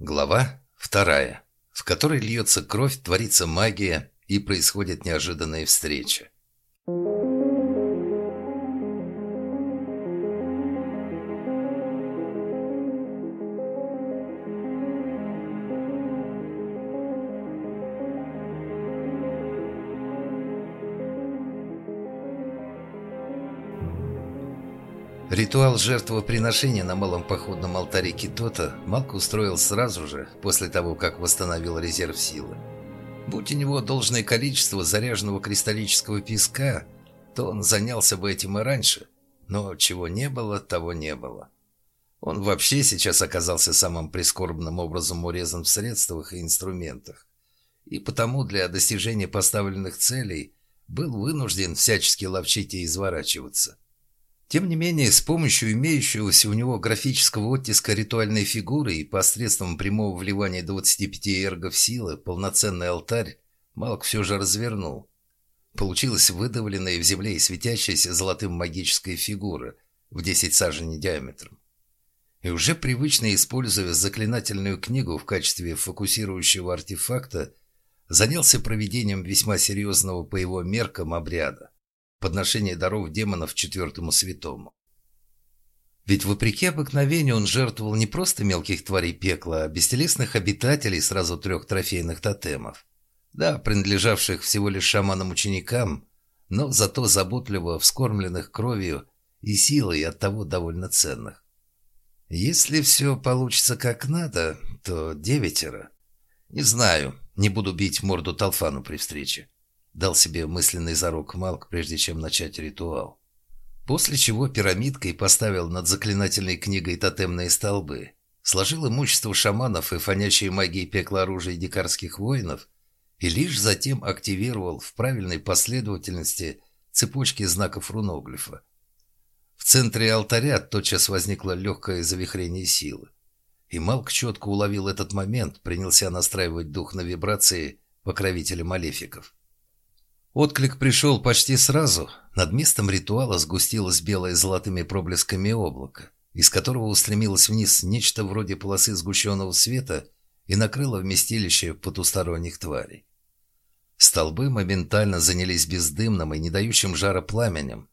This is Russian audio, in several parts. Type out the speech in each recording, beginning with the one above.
Глава вторая, в которой льется кровь, творится магия и происходят неожиданные встречи. Ритуал жертвоприношения на малом походном алтаре Китота Малк устроил сразу же, после того, как восстановил резерв силы. Будь у него должное количество заряженного кристаллического песка, то он занялся бы этим и раньше, но чего не было, того не было. Он вообще сейчас оказался самым прискорбным образом урезан в средствах и инструментах, и потому для достижения поставленных целей был вынужден всячески ловчить и изворачиваться. Тем не менее, с помощью имеющегося у него графического оттиска ритуальной фигуры и посредством прямого вливания 25 эргов силы полноценный алтарь Малк все же развернул. Получилась выдавленная в земле и светящаяся золотым магическая фигура в 10 саженей диаметром. И уже привычно используя заклинательную книгу в качестве фокусирующего артефакта, занялся проведением весьма серьезного по его меркам обряда подношение даров демонов четвертому святому. Ведь вопреки обыкновению он жертвовал не просто мелких тварей пекла, а бестелесных обитателей сразу трех трофейных тотемов. Да, принадлежавших всего лишь шаманам-ученикам, но зато заботливо вскормленных кровью и силой от того довольно ценных. Если все получится как надо, то девятеро. Не знаю, не буду бить морду Талфану при встрече. Дал себе мысленный зарок Малк, прежде чем начать ритуал. После чего пирамидкой поставил над заклинательной книгой тотемные столбы, сложил имущество шаманов и фонящие магии пекла оружия дикарских воинов и лишь затем активировал в правильной последовательности цепочки знаков руноглифа. В центре алтаря тотчас возникло легкое завихрение силы. И Малк четко уловил этот момент, принялся настраивать дух на вибрации покровителя малефиков. Отклик пришел почти сразу. Над местом ритуала сгустилось белое золотыми проблесками облако, из которого устремилось вниз нечто вроде полосы сгущенного света и накрыло вместилище потусторонних тварей. Столбы моментально занялись бездымным и не дающим жара пламенем,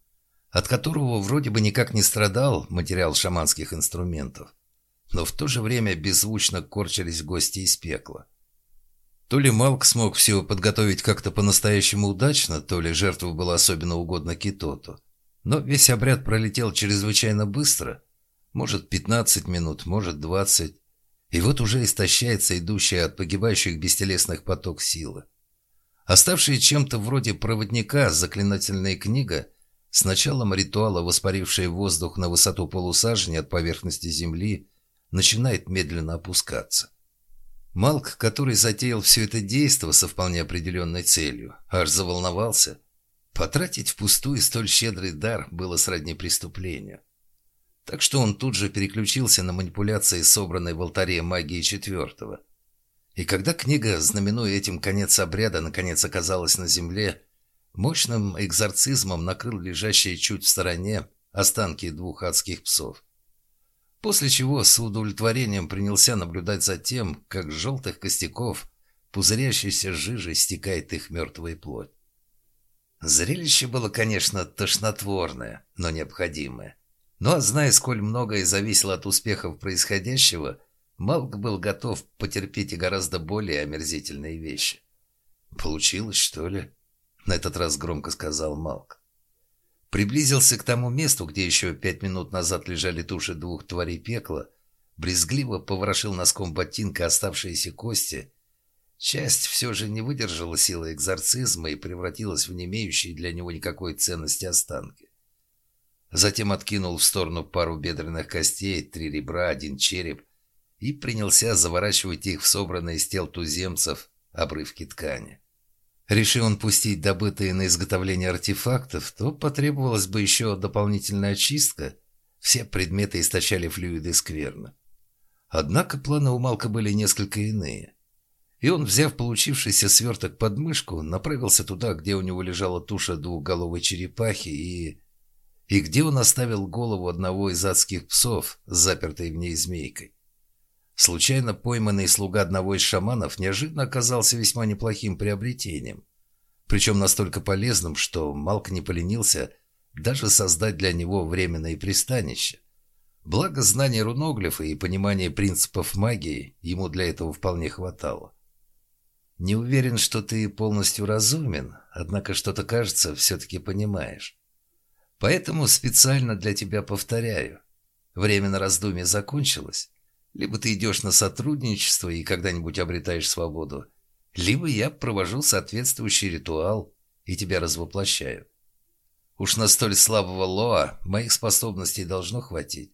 от которого вроде бы никак не страдал материал шаманских инструментов, но в то же время беззвучно корчились гости из пекла. То ли Малк смог все подготовить как-то по-настоящему удачно, то ли жертва была особенно угодна Китоту. Но весь обряд пролетел чрезвычайно быстро. Может, 15 минут, может, 20. И вот уже истощается идущая от погибающих бестелесных поток силы. Оставшая чем-то вроде проводника заклинательная книга, с началом ритуала, воспарившая воздух на высоту полусажени от поверхности земли, начинает медленно опускаться. Малк, который затеял все это действо со вполне определенной целью, аж заволновался. Потратить впустую столь щедрый дар было сродни преступлению. Так что он тут же переключился на манипуляции, собранной в алтаре магии четвертого. И когда книга, знаменуя этим конец обряда, наконец оказалась на земле, мощным экзорцизмом накрыл лежащие чуть в стороне останки двух адских псов. После чего с удовлетворением принялся наблюдать за тем, как с желтых костяков пузырящейся жижей стекает их мертвая плоть. Зрелище было, конечно, тошнотворное, но необходимое. Ну а зная, сколь многое зависело от успехов происходящего, Малк был готов потерпеть и гораздо более омерзительные вещи. «Получилось, что ли?» — на этот раз громко сказал Малк. Приблизился к тому месту, где еще пять минут назад лежали туши двух тварей пекла, брезгливо поворошил носком ботинка оставшиеся кости. Часть все же не выдержала силы экзорцизма и превратилась в не имеющие для него никакой ценности останки. Затем откинул в сторону пару бедренных костей, три ребра, один череп и принялся заворачивать их в собранные из тел туземцев обрывки ткани. Решил он пустить добытые на изготовление артефактов, то потребовалась бы еще дополнительная очистка. Все предметы источали флюиды скверно. Однако планы у Малка были несколько иные. И он, взяв получившийся сверток под мышку, направился туда, где у него лежала туша двухголовой черепахи и... И где он оставил голову одного из адских псов, запертой в ней змейкой. Случайно пойманный слуга одного из шаманов неожиданно оказался весьма неплохим приобретением. Причем настолько полезным, что Малк не поленился даже создать для него временное пристанище. Благо знания руноглифа и понимание принципов магии ему для этого вполне хватало. Не уверен, что ты полностью разумен, однако что-то, кажется, все-таки понимаешь. Поэтому специально для тебя повторяю. Время на раздумье закончилось. Либо ты идешь на сотрудничество и когда-нибудь обретаешь свободу, либо я провожу соответствующий ритуал и тебя развоплощаю. Уж на столь слабого Лоа моих способностей должно хватить.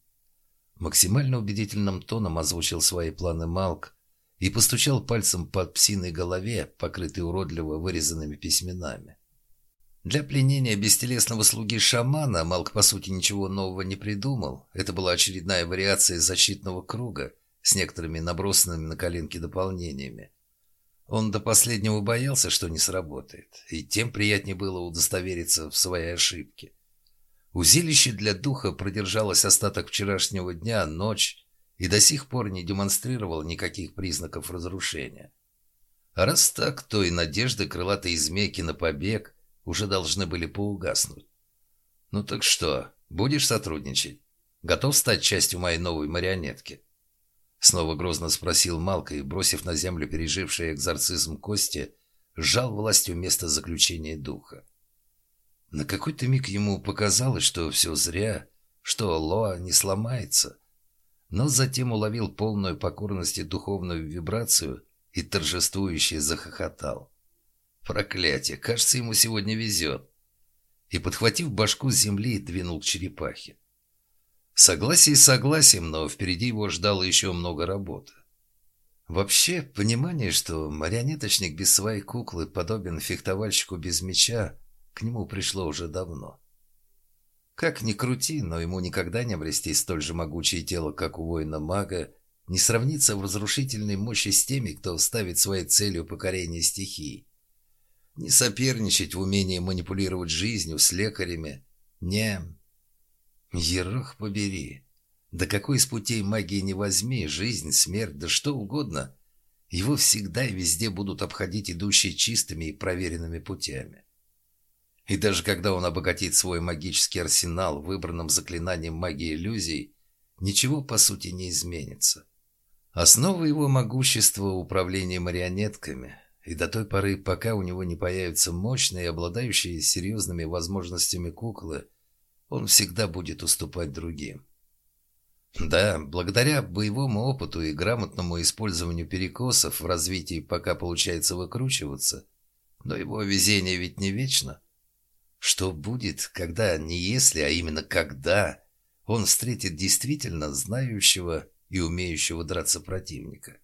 Максимально убедительным тоном озвучил свои планы Малк и постучал пальцем под псиной голове, покрытой уродливо вырезанными письменами. Для пленения бестелесного слуги шамана Малк, по сути, ничего нового не придумал. Это была очередная вариация защитного круга с некоторыми набросанными на коленки дополнениями. Он до последнего боялся, что не сработает, и тем приятнее было удостовериться в своей ошибке. Узилище для духа продержалось остаток вчерашнего дня, ночь, и до сих пор не демонстрировало никаких признаков разрушения. А раз так, то и надежды крылатой змейки на побег уже должны были поугаснуть. «Ну так что, будешь сотрудничать? Готов стать частью моей новой марионетки?» Снова грозно спросил Малка и, бросив на землю переживший экзорцизм кости, сжал властью место заключения духа. На какой-то миг ему показалось, что все зря, что Лоа не сломается, но затем уловил полную покорность и духовную вибрацию и торжествующе захохотал. Проклятие, кажется, ему сегодня везет. И, подхватив башку с земли, двинул к черепахе. Согласие согласием, но впереди его ждало еще много работы. Вообще, понимание, что марионеточник без своей куклы подобен фехтовальщику без меча, к нему пришло уже давно. Как ни крути, но ему никогда не обрести столь же могучее тело, как у воина-мага, не сравниться в разрушительной мощи с теми, кто ставит своей целью покорение стихий не соперничать в умении манипулировать жизнью с лекарями. Не. Ерох побери. Да какой из путей магии не возьми, жизнь, смерть, да что угодно, его всегда и везде будут обходить идущие чистыми и проверенными путями. И даже когда он обогатит свой магический арсенал выбранным заклинанием магии иллюзий, ничего по сути не изменится. Основа его могущества – управление марионетками – и до той поры, пока у него не появятся мощные, обладающие серьезными возможностями куклы, он всегда будет уступать другим. Да, благодаря боевому опыту и грамотному использованию перекосов в развитии пока получается выкручиваться, но его везение ведь не вечно. Что будет, когда, не если, а именно когда, он встретит действительно знающего и умеющего драться противника?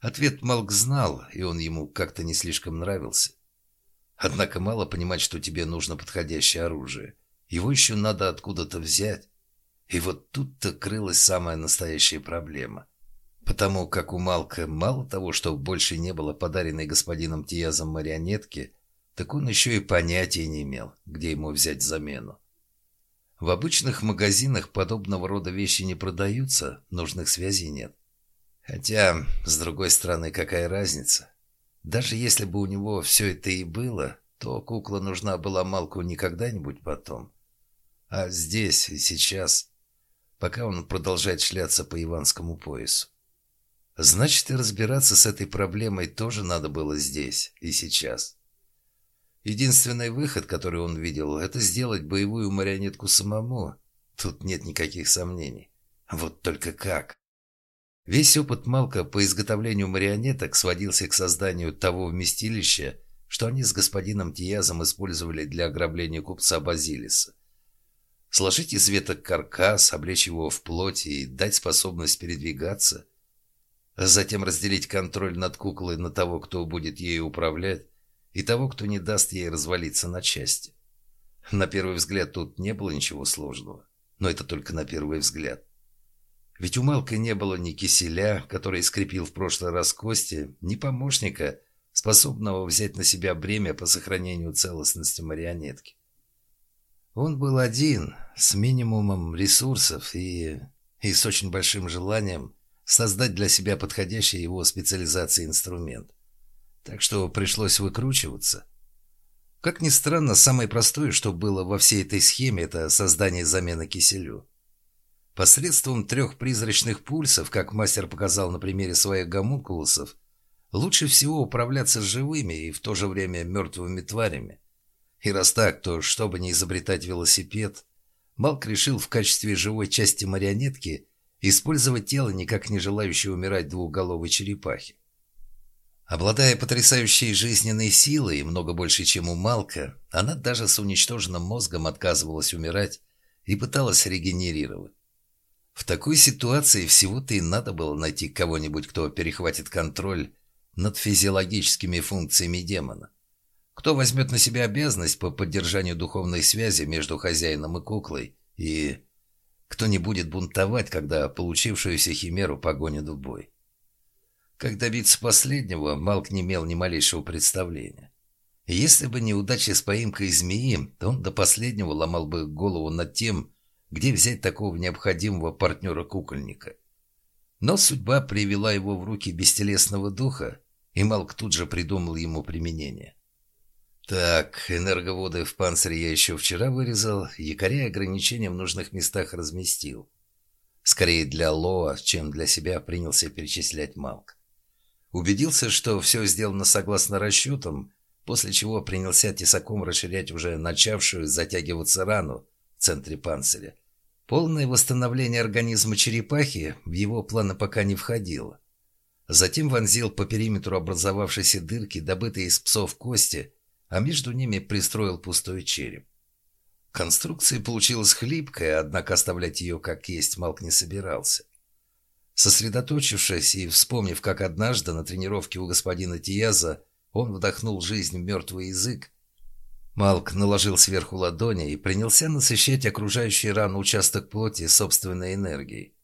Ответ Малк знал, и он ему как-то не слишком нравился. Однако мало понимать, что тебе нужно подходящее оружие. Его еще надо откуда-то взять. И вот тут-то крылась самая настоящая проблема. Потому как у Малка мало того, что больше не было подаренной господином Тиязом марионетки, так он еще и понятия не имел, где ему взять замену. В обычных магазинах подобного рода вещи не продаются, нужных связей нет. Хотя, с другой стороны, какая разница? Даже если бы у него все это и было, то кукла нужна была Малку не когда-нибудь потом. А здесь и сейчас, пока он продолжает шляться по иванскому поясу. Значит, и разбираться с этой проблемой тоже надо было здесь и сейчас. Единственный выход, который он видел, это сделать боевую марионетку самому. Тут нет никаких сомнений. Вот только как? Весь опыт Малка по изготовлению марионеток сводился к созданию того вместилища, что они с господином Тиязом использовали для ограбления купца Базилиса. Сложить из веток каркас, облечь его в плоть и дать способность передвигаться, а затем разделить контроль над куклой на того, кто будет ею управлять, и того, кто не даст ей развалиться на части. На первый взгляд тут не было ничего сложного, но это только на первый взгляд. Ведь у Малка не было ни киселя, который скрепил в прошлый раз кости, ни помощника, способного взять на себя бремя по сохранению целостности марионетки. Он был один, с минимумом ресурсов и, и с очень большим желанием создать для себя подходящий его специализации инструмент. Так что пришлось выкручиваться. Как ни странно, самое простое, что было во всей этой схеме, это создание замены киселю. Посредством трех призрачных пульсов, как мастер показал на примере своих гомункулусов, лучше всего управляться с живыми и в то же время мертвыми тварями. И раз так, то чтобы не изобретать велосипед, Малк решил в качестве живой части марионетки использовать тело никак не желающей умирать двухголовой черепахи. Обладая потрясающей жизненной силой, много больше, чем у Малка, она даже с уничтоженным мозгом отказывалась умирать и пыталась регенерировать. В такой ситуации всего-то и надо было найти кого-нибудь, кто перехватит контроль над физиологическими функциями демона. Кто возьмет на себя обязанность по поддержанию духовной связи между хозяином и куклой, и кто не будет бунтовать, когда получившуюся химеру погонят в бой. Как добиться последнего, Малк не имел ни малейшего представления. Если бы не удача с поимкой змеи, то он до последнего ломал бы голову над тем, где взять такого необходимого партнера-кукольника. Но судьба привела его в руки бестелесного духа, и Малк тут же придумал ему применение. Так, энерговоды в панцире я еще вчера вырезал, якоря и ограничения в нужных местах разместил. Скорее для Лоа, чем для себя принялся перечислять Малк. Убедился, что все сделано согласно расчетам, после чего принялся тесаком расширять уже начавшую затягиваться рану центре панциря. Полное восстановление организма черепахи в его планы пока не входило. Затем вонзил по периметру образовавшейся дырки, добытые из псов кости, а между ними пристроил пустой череп. Конструкция получилась хлипкая, однако оставлять ее как есть Малк не собирался. Сосредоточившись и вспомнив, как однажды на тренировке у господина Тияза он вдохнул жизнь в мертвый язык, Малк наложил сверху ладони и принялся насыщать окружающий рану участок плоти собственной энергией.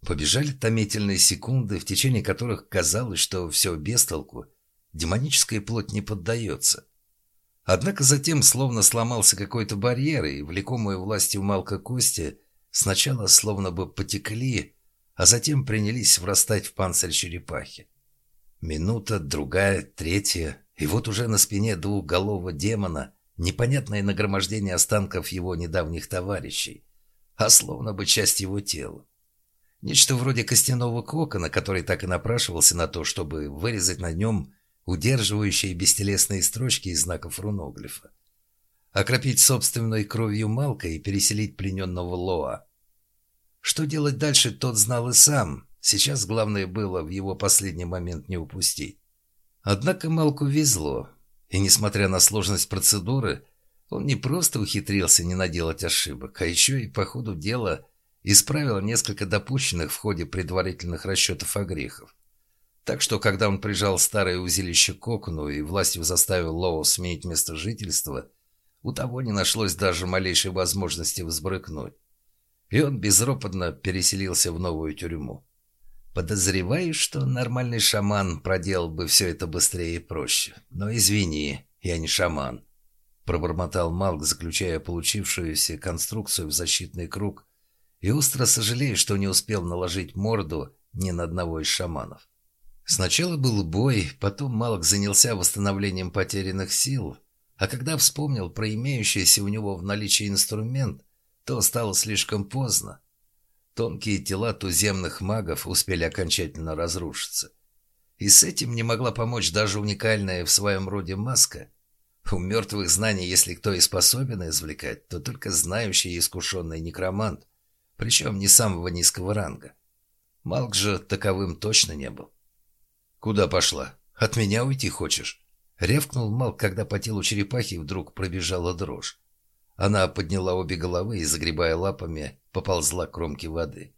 Побежали томительные секунды, в течение которых казалось, что все без толку, демоническая плоть не поддается. Однако затем словно сломался какой-то барьер, и влекомые властью Малка кости сначала словно бы потекли, а затем принялись врастать в панцирь черепахи. Минута, другая, третья, и вот уже на спине двухголового демона непонятное нагромождение останков его недавних товарищей, а словно бы часть его тела. Нечто вроде костяного кокона, который так и напрашивался на то, чтобы вырезать на нем удерживающие бестелесные строчки из знаков руноглифа. Окропить собственной кровью Малка и переселить плененного Лоа. Что делать дальше, тот знал и сам. Сейчас главное было в его последний момент не упустить. Однако Малку везло. И несмотря на сложность процедуры, он не просто ухитрился не наделать ошибок, а еще и по ходу дела исправил несколько допущенных в ходе предварительных расчетов о грехах. Так что, когда он прижал старое узилище к окну и властью заставил Лоу сменить место жительства, у того не нашлось даже малейшей возможности взбрыкнуть и он безропотно переселился в новую тюрьму. Подозреваю, что нормальный шаман проделал бы все это быстрее и проще. Но извини, я не шаман. Пробормотал Малк, заключая получившуюся конструкцию в защитный круг, и остро сожалею, что не успел наложить морду ни на одного из шаманов. Сначала был бой, потом Малк занялся восстановлением потерянных сил, а когда вспомнил про имеющийся у него в наличии инструмент, то стало слишком поздно. Тонкие тела туземных магов успели окончательно разрушиться. И с этим не могла помочь даже уникальная в своем роде маска. У мертвых знаний, если кто и способен извлекать, то только знающий и искушенный некромант, причем не самого низкого ранга. Малк же таковым точно не был. «Куда пошла? От меня уйти хочешь?» Ревкнул Малк, когда по телу черепахи вдруг пробежала дрожь. Она подняла обе головы и, загребая лапами, поползла к кромке воды.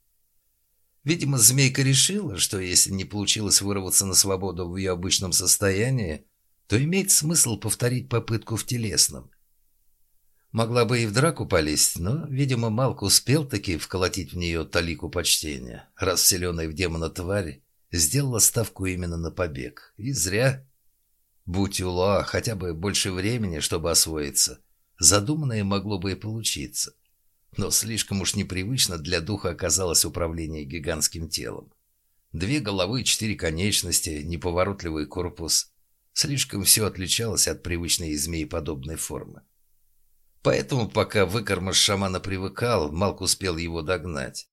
Видимо, змейка решила, что если не получилось вырваться на свободу в ее обычном состоянии, то имеет смысл повторить попытку в телесном. Могла бы и в драку полезть, но, видимо, Малк успел таки вколотить в нее талику почтения, раз вселенная в демона тварь сделала ставку именно на побег. И зря. Будь у Лоа хотя бы больше времени, чтобы освоиться – Задуманное могло бы и получиться. Но слишком уж непривычно для духа оказалось управление гигантским телом. Две головы, четыре конечности, неповоротливый корпус. Слишком все отличалось от привычной змееподобной формы. Поэтому, пока выкормыш шамана привыкал, Малк успел его догнать.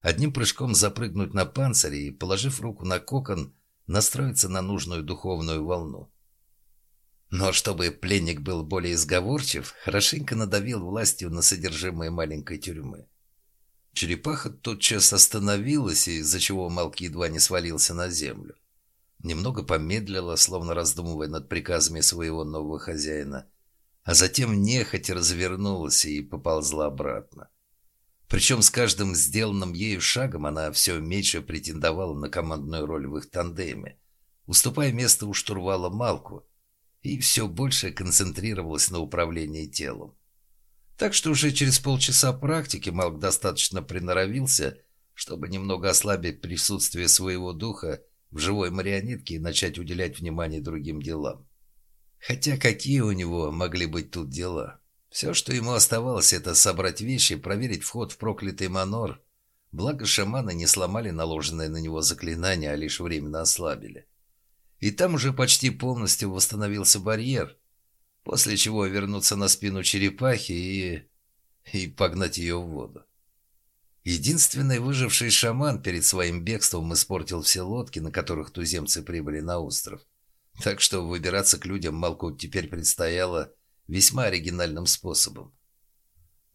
Одним прыжком запрыгнуть на панцирь и, положив руку на кокон, настроиться на нужную духовную волну. Но чтобы пленник был более изговорчив, хорошенько надавил властью на содержимое маленькой тюрьмы. Черепаха тотчас остановилась, из-за чего Малк едва не свалился на землю. Немного помедлила, словно раздумывая над приказами своего нового хозяина, а затем нехотя развернулась и поползла обратно. Причем с каждым сделанным ею шагом она все меньше претендовала на командную роль в их тандеме, уступая место у штурвала Малку, и все больше концентрировалась на управлении телом. Так что уже через полчаса практики Малк достаточно приноровился, чтобы немного ослабить присутствие своего духа в живой марионетке и начать уделять внимание другим делам. Хотя какие у него могли быть тут дела? Все, что ему оставалось, это собрать вещи, проверить вход в проклятый манор. Благо шаманы не сломали наложенное на него заклинание, а лишь временно ослабили. И там уже почти полностью восстановился барьер, после чего вернуться на спину черепахи и... и погнать ее в воду. Единственный выживший шаман перед своим бегством испортил все лодки, на которых туземцы прибыли на остров. Так что выбираться к людям Малку теперь предстояло весьма оригинальным способом.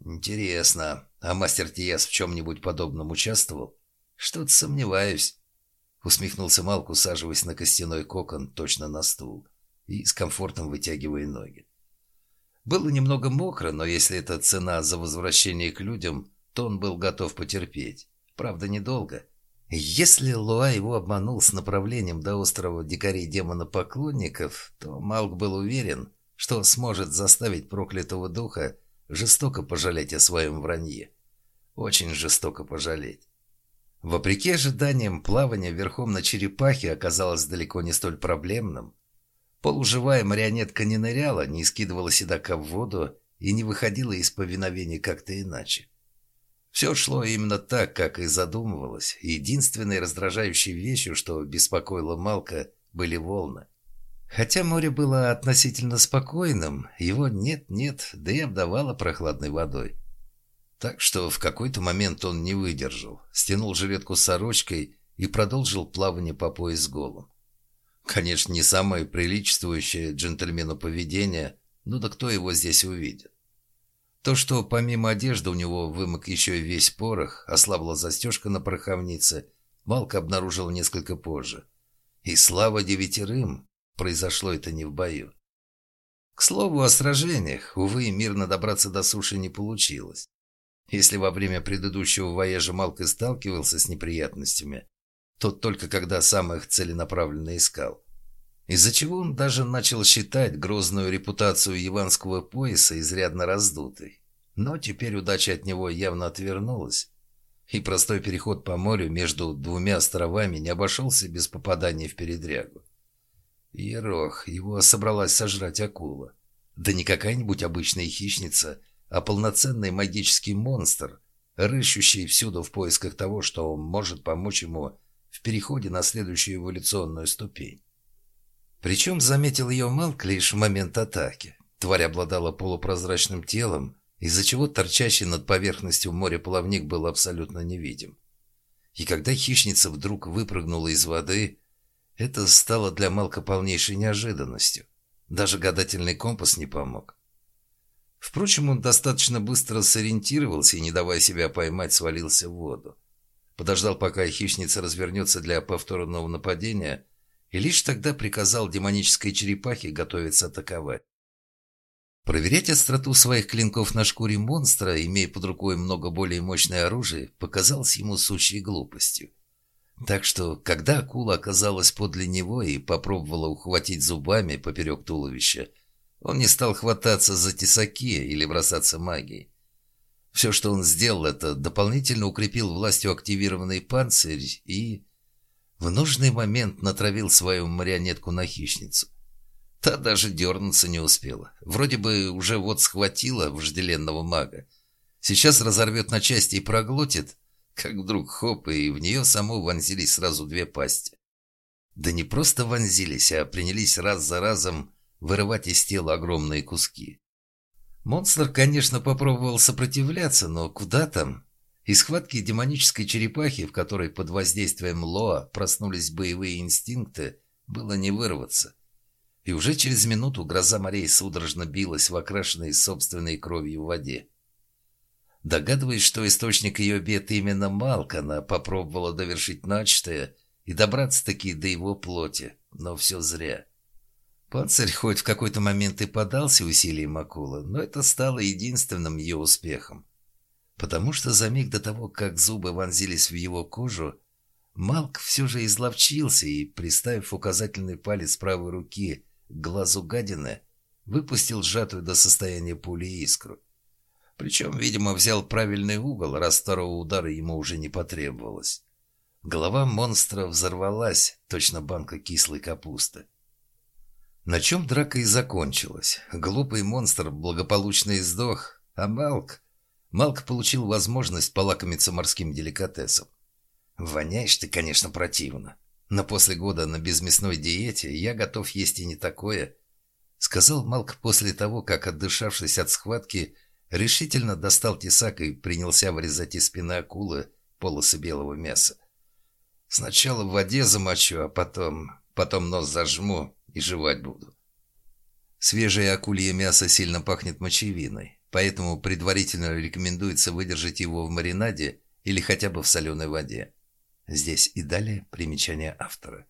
«Интересно, а мастер Тиас в чем-нибудь подобном участвовал?» «Что-то сомневаюсь», — усмехнулся Малк, усаживаясь на костяной кокон точно на стул и с комфортом вытягивая ноги. Было немного мокро, но если это цена за возвращение к людям, то он был готов потерпеть. Правда, недолго. Если Луа его обманул с направлением до острова дикарей демона-поклонников, то Малк был уверен, что сможет заставить проклятого духа жестоко пожалеть о своем вранье. Очень жестоко пожалеть. Вопреки ожиданиям, плавание верхом на черепахе оказалось далеко не столь проблемным. Полуживая марионетка не ныряла, не скидывала седока в воду и не выходила из повиновения как-то иначе. Все шло именно так, как и задумывалось. Единственной раздражающей вещью, что беспокоило Малка, были волны. Хотя море было относительно спокойным, его нет-нет, да и обдавало прохладной водой. Так что в какой-то момент он не выдержал, стянул жилетку с сорочкой и продолжил плавание по пояс голым. Конечно, не самое приличествующее джентльмену поведение, но да кто его здесь увидит? То, что помимо одежды у него вымок еще и весь порох, ослабла застежка на пороховнице, Малка обнаружил несколько позже. И слава девятерым, Произошло это не в бою. К слову о сражениях, увы, мирно добраться до суши не получилось. Если во время предыдущего вояжа Малка сталкивался с неприятностями, то только когда сам их целенаправленно искал. Из-за чего он даже начал считать грозную репутацию Иванского пояса изрядно раздутой. Но теперь удача от него явно отвернулась, и простой переход по морю между двумя островами не обошелся без попадания в передрягу. Ерох, его собралась сожрать акула. Да не какая-нибудь обычная хищница, а полноценный магический монстр, рыщущий всюду в поисках того, что может помочь ему в переходе на следующую эволюционную ступень. Причем заметил ее Малк лишь в момент атаки. Тварь обладала полупрозрачным телом, из-за чего торчащий над поверхностью моря плавник был абсолютно невидим. И когда хищница вдруг выпрыгнула из воды, это стало для Малка полнейшей неожиданностью. Даже гадательный компас не помог. Впрочем, он достаточно быстро сориентировался и, не давая себя поймать, свалился в воду. Подождал, пока хищница развернется для повторного нападения, и лишь тогда приказал демонической черепахе готовиться атаковать. Проверять остроту своих клинков на шкуре монстра, имея под рукой много более мощное оружие, показалось ему сущей глупостью. Так что, когда акула оказалась подле него и попробовала ухватить зубами поперек туловища, он не стал хвататься за тесаки или бросаться магией. Все, что он сделал, это дополнительно укрепил властью активированный панцирь и... В нужный момент натравил свою марионетку на хищницу. Та даже дернуться не успела. Вроде бы уже вот схватила вожделенного мага. Сейчас разорвет на части и проглотит, как вдруг хоп, и в нее саму вонзились сразу две пасти. Да не просто вонзились, а принялись раз за разом вырывать из тела огромные куски. Монстр, конечно, попробовал сопротивляться, но куда там? Из схватки демонической черепахи, в которой под воздействием Лоа проснулись боевые инстинкты, было не вырваться. И уже через минуту гроза морей судорожно билась в окрашенной собственной кровью воде. Догадываясь, что источник ее бед именно Малк, она попробовала довершить начатое и добраться-таки до его плоти, но все зря. Панцирь хоть в какой-то момент и подался усилиям акулы, но это стало единственным ее успехом. Потому что за миг до того, как зубы вонзились в его кожу, Малк все же изловчился и, приставив указательный палец правой руки к глазу гадины, выпустил сжатую до состояния пули искру. Причем, видимо, взял правильный угол, раз второго удара ему уже не потребовалось. Голова монстра взорвалась, точно банка кислой капусты. На чем драка и закончилась. Глупый монстр благополучно издох, а Малк... Малк получил возможность полакомиться морским деликатесом. «Воняешь ты, конечно, противно. Но после года на безмясной диете я готов есть и не такое», — сказал Малк после того, как, отдышавшись от схватки, решительно достал тесак и принялся вырезать из спины акулы полосы белого мяса. Сначала в воде замочу, а потом... потом нос зажму и жевать буду. Свежее акулье мясо сильно пахнет мочевиной, поэтому предварительно рекомендуется выдержать его в маринаде или хотя бы в соленой воде. Здесь и далее примечание автора.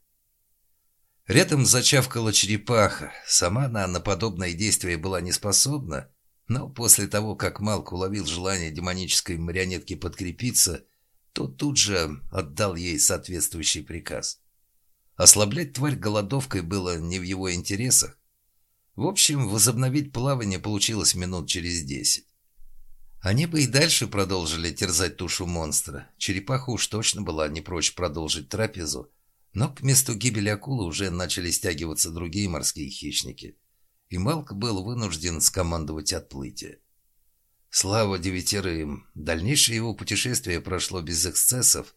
Рядом зачавкала черепаха. Сама она на подобное действие была не способна, но после того, как Малк уловил желание демонической марионетки подкрепиться, то тут же отдал ей соответствующий приказ. Ослаблять тварь голодовкой было не в его интересах. В общем, возобновить плавание получилось минут через десять. Они бы и дальше продолжили терзать тушу монстра. Черепаха уж точно была не прочь продолжить трапезу, но к месту гибели акулы уже начали стягиваться другие морские хищники – и Малк был вынужден скомандовать отплытие. Слава девятерым! Дальнейшее его путешествие прошло без эксцессов,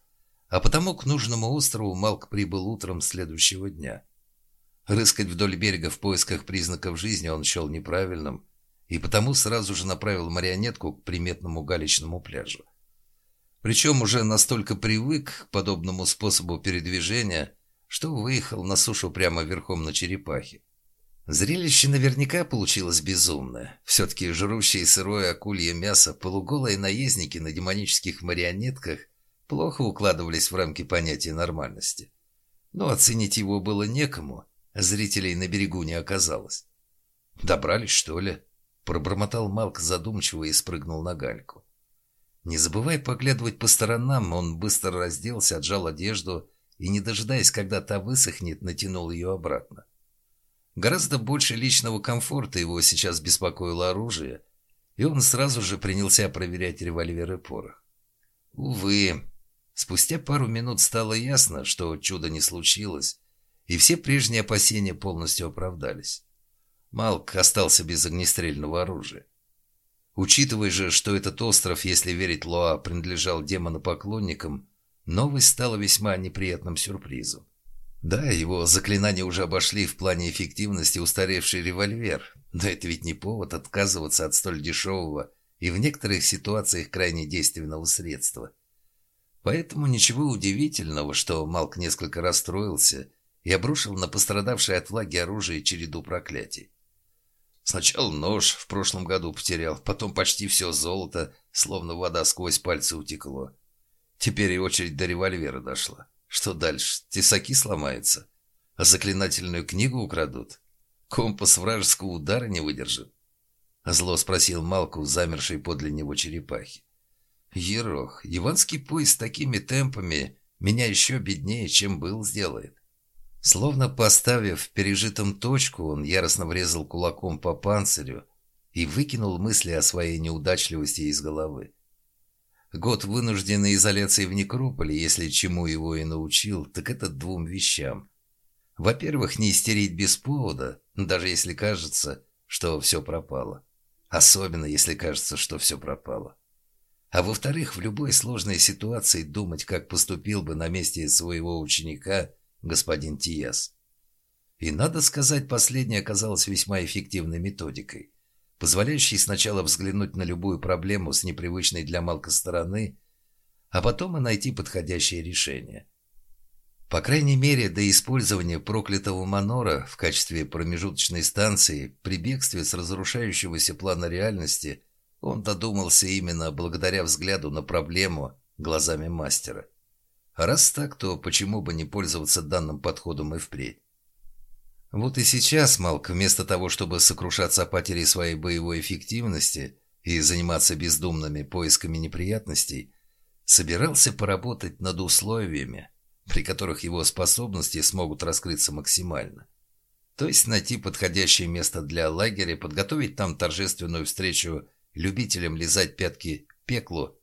а потому к нужному острову Малк прибыл утром следующего дня. Рыскать вдоль берега в поисках признаков жизни он счел неправильным, и потому сразу же направил марионетку к приметному галечному пляжу. Причем уже настолько привык к подобному способу передвижения, что выехал на сушу прямо верхом на черепахе. Зрелище наверняка получилось безумное. Все-таки жрущие сырое акулье мясо полуголые наездники на демонических марионетках плохо укладывались в рамки понятия нормальности. Но оценить его было некому, зрителей на берегу не оказалось. «Добрались, что ли?» – пробормотал Малк задумчиво и спрыгнул на гальку. Не забывая поглядывать по сторонам, он быстро разделся, отжал одежду и, не дожидаясь, когда та высохнет, натянул ее обратно. Гораздо больше личного комфорта его сейчас беспокоило оружие, и он сразу же принялся проверять револьвер и порох. Увы, спустя пару минут стало ясно, что чудо не случилось, и все прежние опасения полностью оправдались. Малк остался без огнестрельного оружия. Учитывая же, что этот остров, если верить Лоа, принадлежал демонопоклонникам, новость стала весьма неприятным сюрпризом. Да, его заклинания уже обошли в плане эффективности устаревший револьвер, но это ведь не повод отказываться от столь дешевого и в некоторых ситуациях крайне действенного средства. Поэтому ничего удивительного, что Малк несколько расстроился и обрушил на пострадавшее от влаги оружие череду проклятий. Сначала нож в прошлом году потерял, потом почти все золото, словно вода сквозь пальцы утекло. Теперь и очередь до револьвера дошла. Что дальше? Тесаки сломаются? А заклинательную книгу украдут? Компас вражеского удара не выдержит? Зло спросил Малку, замерший подле него черепахи. Ерох, иванский поезд с такими темпами меня еще беднее, чем был, сделает. Словно поставив пережитом точку, он яростно врезал кулаком по панцирю и выкинул мысли о своей неудачливости из головы. Год вынужденной изоляции в некрополе, если чему его и научил, так это двум вещам. Во-первых, не истерить без повода, даже если кажется, что все пропало. Особенно, если кажется, что все пропало. А во-вторых, в любой сложной ситуации думать, как поступил бы на месте своего ученика господин Тиас. И, надо сказать, последнее оказалось весьма эффективной методикой, позволяющей сначала взглянуть на любую проблему с непривычной для Малка стороны, а потом и найти подходящее решение. По крайней мере, до использования проклятого манора в качестве промежуточной станции при бегстве с разрушающегося плана реальности он додумался именно благодаря взгляду на проблему глазами мастера. Раз так, то почему бы не пользоваться данным подходом и впредь? Вот и сейчас Малк, вместо того, чтобы сокрушаться о потере своей боевой эффективности и заниматься бездумными поисками неприятностей, собирался поработать над условиями, при которых его способности смогут раскрыться максимально. То есть найти подходящее место для лагеря, подготовить там торжественную встречу любителям лизать пятки пеклу,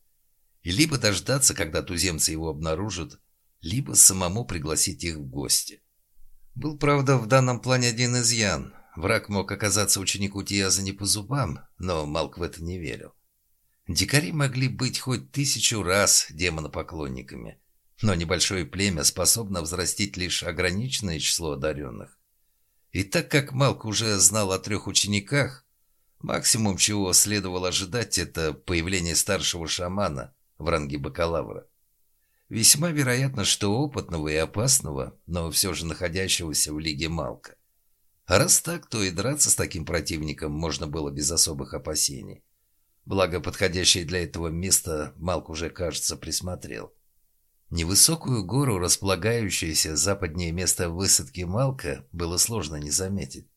и либо дождаться, когда туземцы его обнаружат, либо самому пригласить их в гости. Был, правда, в данном плане один изъян. Враг мог оказаться ученику Тиаза не по зубам, но Малк в это не верил. Дикари могли быть хоть тысячу раз демонопоклонниками, но небольшое племя способно взрастить лишь ограниченное число одаренных. И так как Малк уже знал о трех учениках, максимум, чего следовало ожидать, это появление старшего шамана в ранге бакалавра. Весьма вероятно, что опытного и опасного, но все же находящегося в Лиге Малка. А раз так, то и драться с таким противником можно было без особых опасений. Благо, подходящее для этого место Малк уже, кажется, присмотрел. Невысокую гору, располагающуюся западнее места высадки Малка, было сложно не заметить.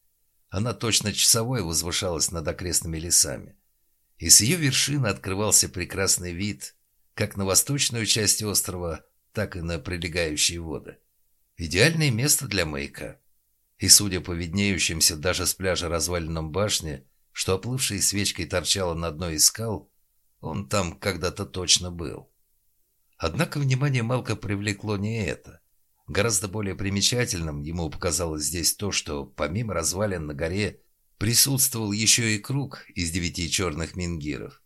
Она точно часовой возвышалась над окрестными лесами. И с ее вершины открывался прекрасный вид как на восточную часть острова, так и на прилегающие воды. Идеальное место для маяка. И, судя по виднеющимся даже с пляжа развалинам башни, что оплывшей свечкой торчала на одной из скал, он там когда-то точно был. Однако внимание Малка привлекло не это. Гораздо более примечательным ему показалось здесь то, что помимо развалин на горе присутствовал еще и круг из девяти черных мингиров.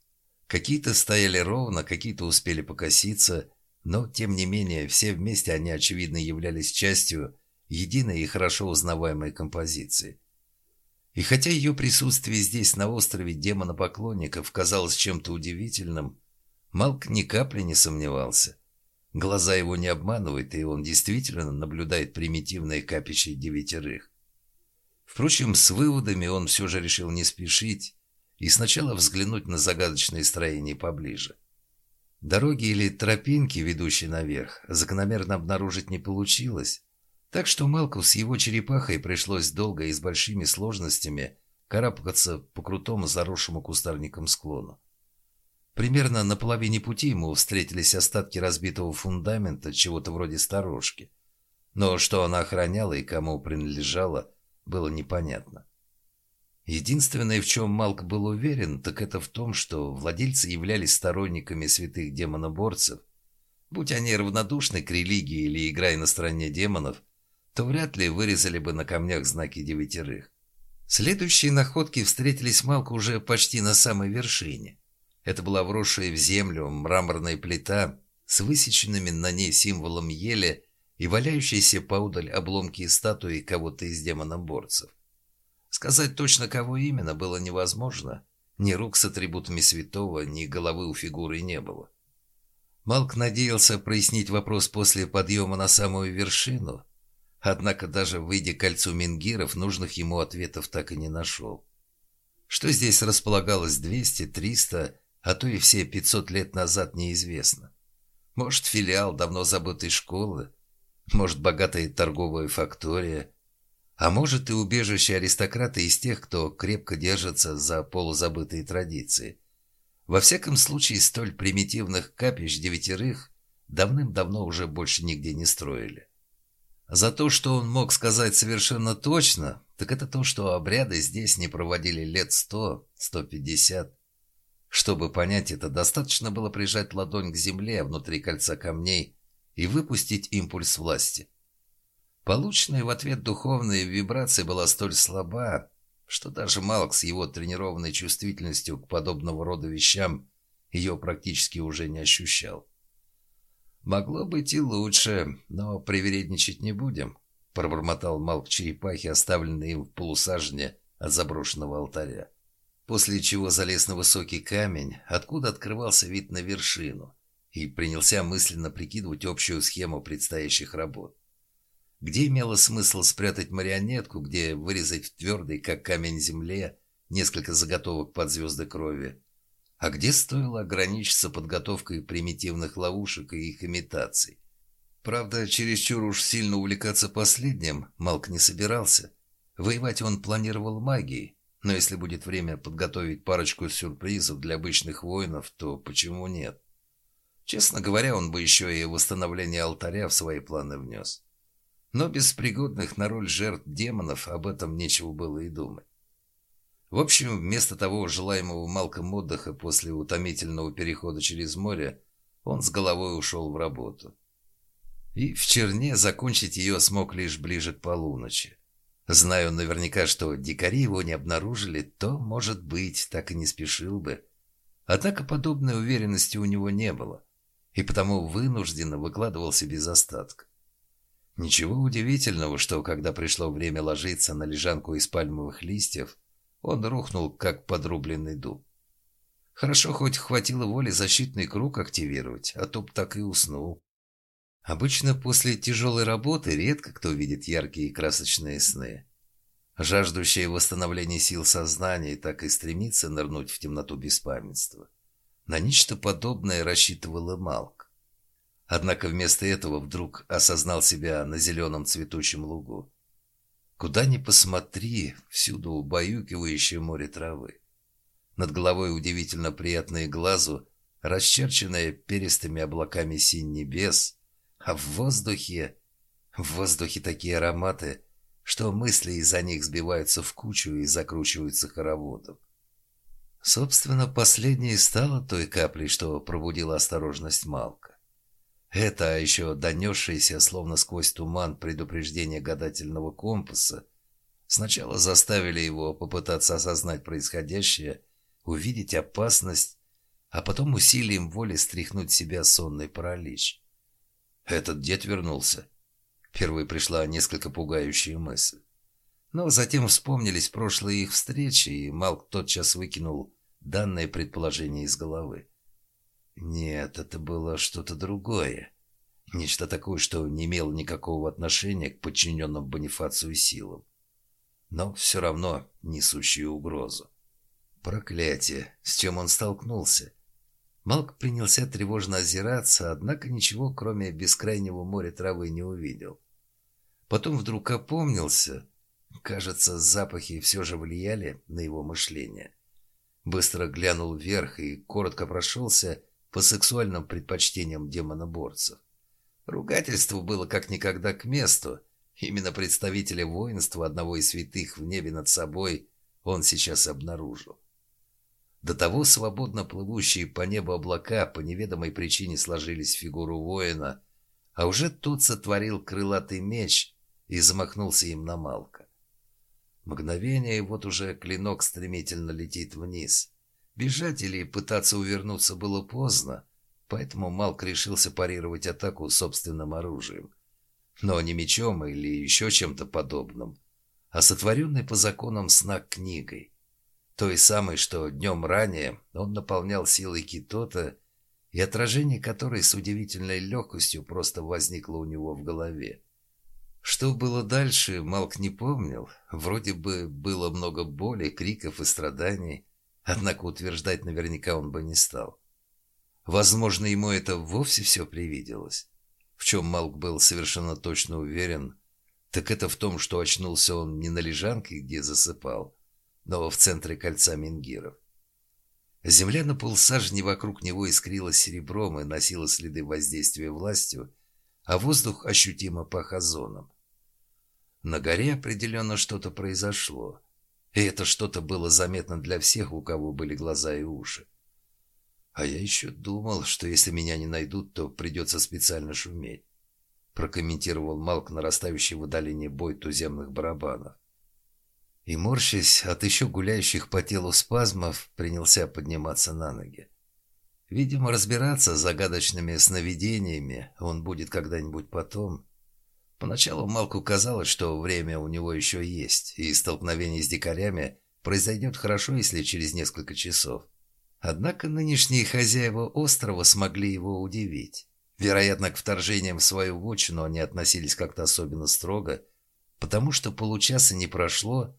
Какие-то стояли ровно, какие-то успели покоситься, но, тем не менее, все вместе они, очевидно, являлись частью единой и хорошо узнаваемой композиции. И хотя ее присутствие здесь, на острове демона-поклонников, казалось чем-то удивительным, Малк ни капли не сомневался. Глаза его не обманывают, и он действительно наблюдает примитивное капище девятерых. Впрочем, с выводами он все же решил не спешить и сначала взглянуть на загадочные строения поближе. Дороги или тропинки, ведущие наверх, закономерно обнаружить не получилось, так что Малку с его черепахой пришлось долго и с большими сложностями карабкаться по крутому заросшему кустарником склону. Примерно на половине пути ему встретились остатки разбитого фундамента, чего-то вроде сторожки. Но что она охраняла и кому принадлежала, было непонятно. Единственное, в чем Малк был уверен, так это в том, что владельцы являлись сторонниками святых демоноборцев. Будь они равнодушны к религии или играя на стороне демонов, то вряд ли вырезали бы на камнях знаки девятерых. Следующие находки встретились Малку уже почти на самой вершине. Это была вросшая в землю мраморная плита с высеченными на ней символом ели и валяющиеся поудаль обломки статуи кого-то из демоноборцев. Сказать точно, кого именно, было невозможно. Ни рук с атрибутами святого, ни головы у фигуры не было. Малк надеялся прояснить вопрос после подъема на самую вершину, однако даже выйдя к кольцу мингиров, нужных ему ответов так и не нашел. Что здесь располагалось 200, 300 а то и все 500 лет назад неизвестно. Может, филиал давно забытой школы, может, богатая торговая фактория, а может и убежище аристократа из тех, кто крепко держится за полузабытые традиции. Во всяком случае, столь примитивных капищ девятерых давным-давно уже больше нигде не строили. За то, что он мог сказать совершенно точно, так это то, что обряды здесь не проводили лет сто, сто пятьдесят. Чтобы понять это, достаточно было прижать ладонь к земле внутри кольца камней и выпустить импульс власти. Полученная в ответ духовная вибрация была столь слаба, что даже Малк с его тренированной чувствительностью к подобного рода вещам ее практически уже не ощущал. «Могло быть и лучше, но привередничать не будем», — пробормотал Малк черепахи, оставленный им в полусажне от заброшенного алтаря. После чего залез на высокий камень, откуда открывался вид на вершину, и принялся мысленно прикидывать общую схему предстоящих работ. Где имело смысл спрятать марионетку, где вырезать в твердой, как камень земле, несколько заготовок под звезды крови, а где стоило ограничиться подготовкой примитивных ловушек и их имитаций. Правда, чересчур уж сильно увлекаться последним Малк не собирался. Воевать он планировал магией, но если будет время подготовить парочку сюрпризов для обычных воинов, то почему нет? Честно говоря, он бы еще и восстановление алтаря в свои планы внес. Но без пригодных на роль жертв демонов об этом нечего было и думать. В общем, вместо того желаемого Малком отдыха после утомительного перехода через море, он с головой ушел в работу. И в Черне закончить ее смог лишь ближе к полуночи. Знаю наверняка, что дикари его не обнаружили, то, может быть, так и не спешил бы. Однако подобной уверенности у него не было, и потому вынужденно выкладывался без остатка. Ничего удивительного, что когда пришло время ложиться на лежанку из пальмовых листьев, он рухнул, как подрубленный дуб. Хорошо, хоть хватило воли защитный круг активировать, а то б так и уснул. Обычно после тяжелой работы редко кто видит яркие и красочные сны. Жаждущее восстановления сил сознания так и стремится нырнуть в темноту беспамятства. На нечто подобное рассчитывал и Малк. Однако вместо этого вдруг осознал себя на зеленом цветущем лугу. Куда ни посмотри, всюду убаюкивающее море травы. Над головой удивительно приятное глазу, расчерченное перистыми облаками синь небес, а в воздухе... В воздухе такие ароматы, что мысли из-за них сбиваются в кучу и закручиваются хороводом. Собственно, последнее стало той каплей, что пробудила осторожность Малка. Это, а еще донесшееся, словно сквозь туман, предупреждение гадательного компаса, сначала заставили его попытаться осознать происходящее, увидеть опасность, а потом усилием воли стряхнуть себя сонный паралич. Этот дед вернулся. Первой пришла несколько пугающая мысль. Но затем вспомнились прошлые их встречи, и Малк тотчас выкинул данное предположение из головы. Нет, это было что-то другое. Нечто такое, что не имело никакого отношения к подчиненным Бонифацию силам. Но все равно несущую угрозу. Проклятие! С чем он столкнулся? Малк принялся тревожно озираться, однако ничего, кроме бескрайнего моря травы, не увидел. Потом вдруг опомнился. Кажется, запахи все же влияли на его мышление. Быстро глянул вверх и коротко прошелся по сексуальным предпочтениям демоноборцев. Ругательство было как никогда к месту. Именно представителя воинства одного из святых в небе над собой он сейчас обнаружил. До того свободно плывущие по небу облака по неведомой причине сложились в фигуру воина, а уже тот сотворил крылатый меч и замахнулся им на Малка. Мгновение, и вот уже клинок стремительно летит вниз. Бежать или пытаться увернуться было поздно, поэтому Малк решился парировать атаку собственным оружием. Но не мечом или еще чем-то подобным, а сотворенной по законам сна книгой. Той самой, что днем ранее он наполнял силой Китота, и отражение которой с удивительной легкостью просто возникло у него в голове. Что было дальше, Малк не помнил. Вроде бы было много боли, криков и страданий, Однако утверждать наверняка он бы не стал. Возможно, ему это вовсе все привиделось. В чем Малк был совершенно точно уверен, так это в том, что очнулся он не на лежанке, где засыпал, но в центре кольца мингиров. Земля на полсажни вокруг него искрилась серебром и носила следы воздействия властью, а воздух ощутимо пах озоном. На горе определенно что-то произошло. И это что-то было заметно для всех, у кого были глаза и уши. А я еще думал, что если меня не найдут, то придется специально шуметь. Прокомментировал Малк нарастающий в удалении бой туземных барабанов. И, морщась от еще гуляющих по телу спазмов, принялся подниматься на ноги. Видимо, разбираться с загадочными сновидениями он будет когда-нибудь потом. Поначалу Малку казалось, что время у него еще есть, и столкновение с дикарями произойдет хорошо, если через несколько часов. Однако нынешние хозяева острова смогли его удивить. Вероятно, к вторжениям в свою вотчину они относились как-то особенно строго, потому что получаса не прошло,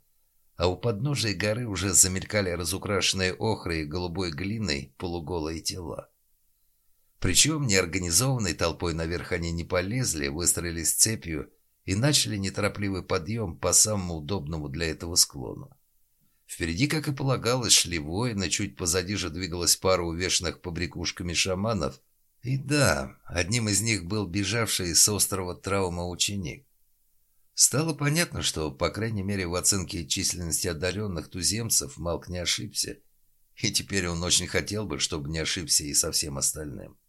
а у подножия горы уже замелькали разукрашенные охрой и голубой глиной полуголые тела. Причем неорганизованной толпой наверх они не полезли, выстроились цепью и начали неторопливый подъем по самому удобному для этого склону. Впереди, как и полагалось, шли воины, чуть позади же двигалась пара увешанных побрякушками шаманов. И да, одним из них был бежавший с острова травма ученик. Стало понятно, что, по крайней мере, в оценке численности одаренных туземцев Малк не ошибся, и теперь он очень хотел бы, чтобы не ошибся и со всем остальным.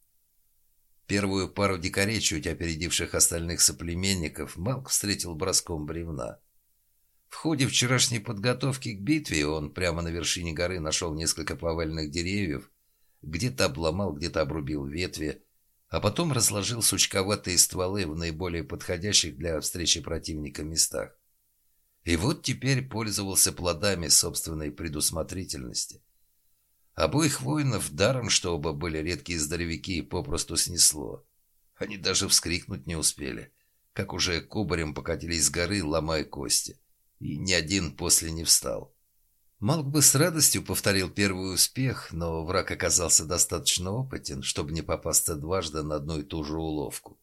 Первую пару дикарей, чуть опередивших остальных соплеменников, Малк встретил броском бревна. В ходе вчерашней подготовки к битве он прямо на вершине горы нашел несколько поваленных деревьев, где-то обломал, где-то обрубил ветви, а потом разложил сучковатые стволы в наиболее подходящих для встречи противника местах. И вот теперь пользовался плодами собственной предусмотрительности. Обоих воинов даром, что оба были редкие здоровяки, попросту снесло. Они даже вскрикнуть не успели, как уже кубарем покатились с горы, ломая кости. И ни один после не встал. Малк бы с радостью повторил первый успех, но враг оказался достаточно опытен, чтобы не попасться дважды на одну и ту же уловку.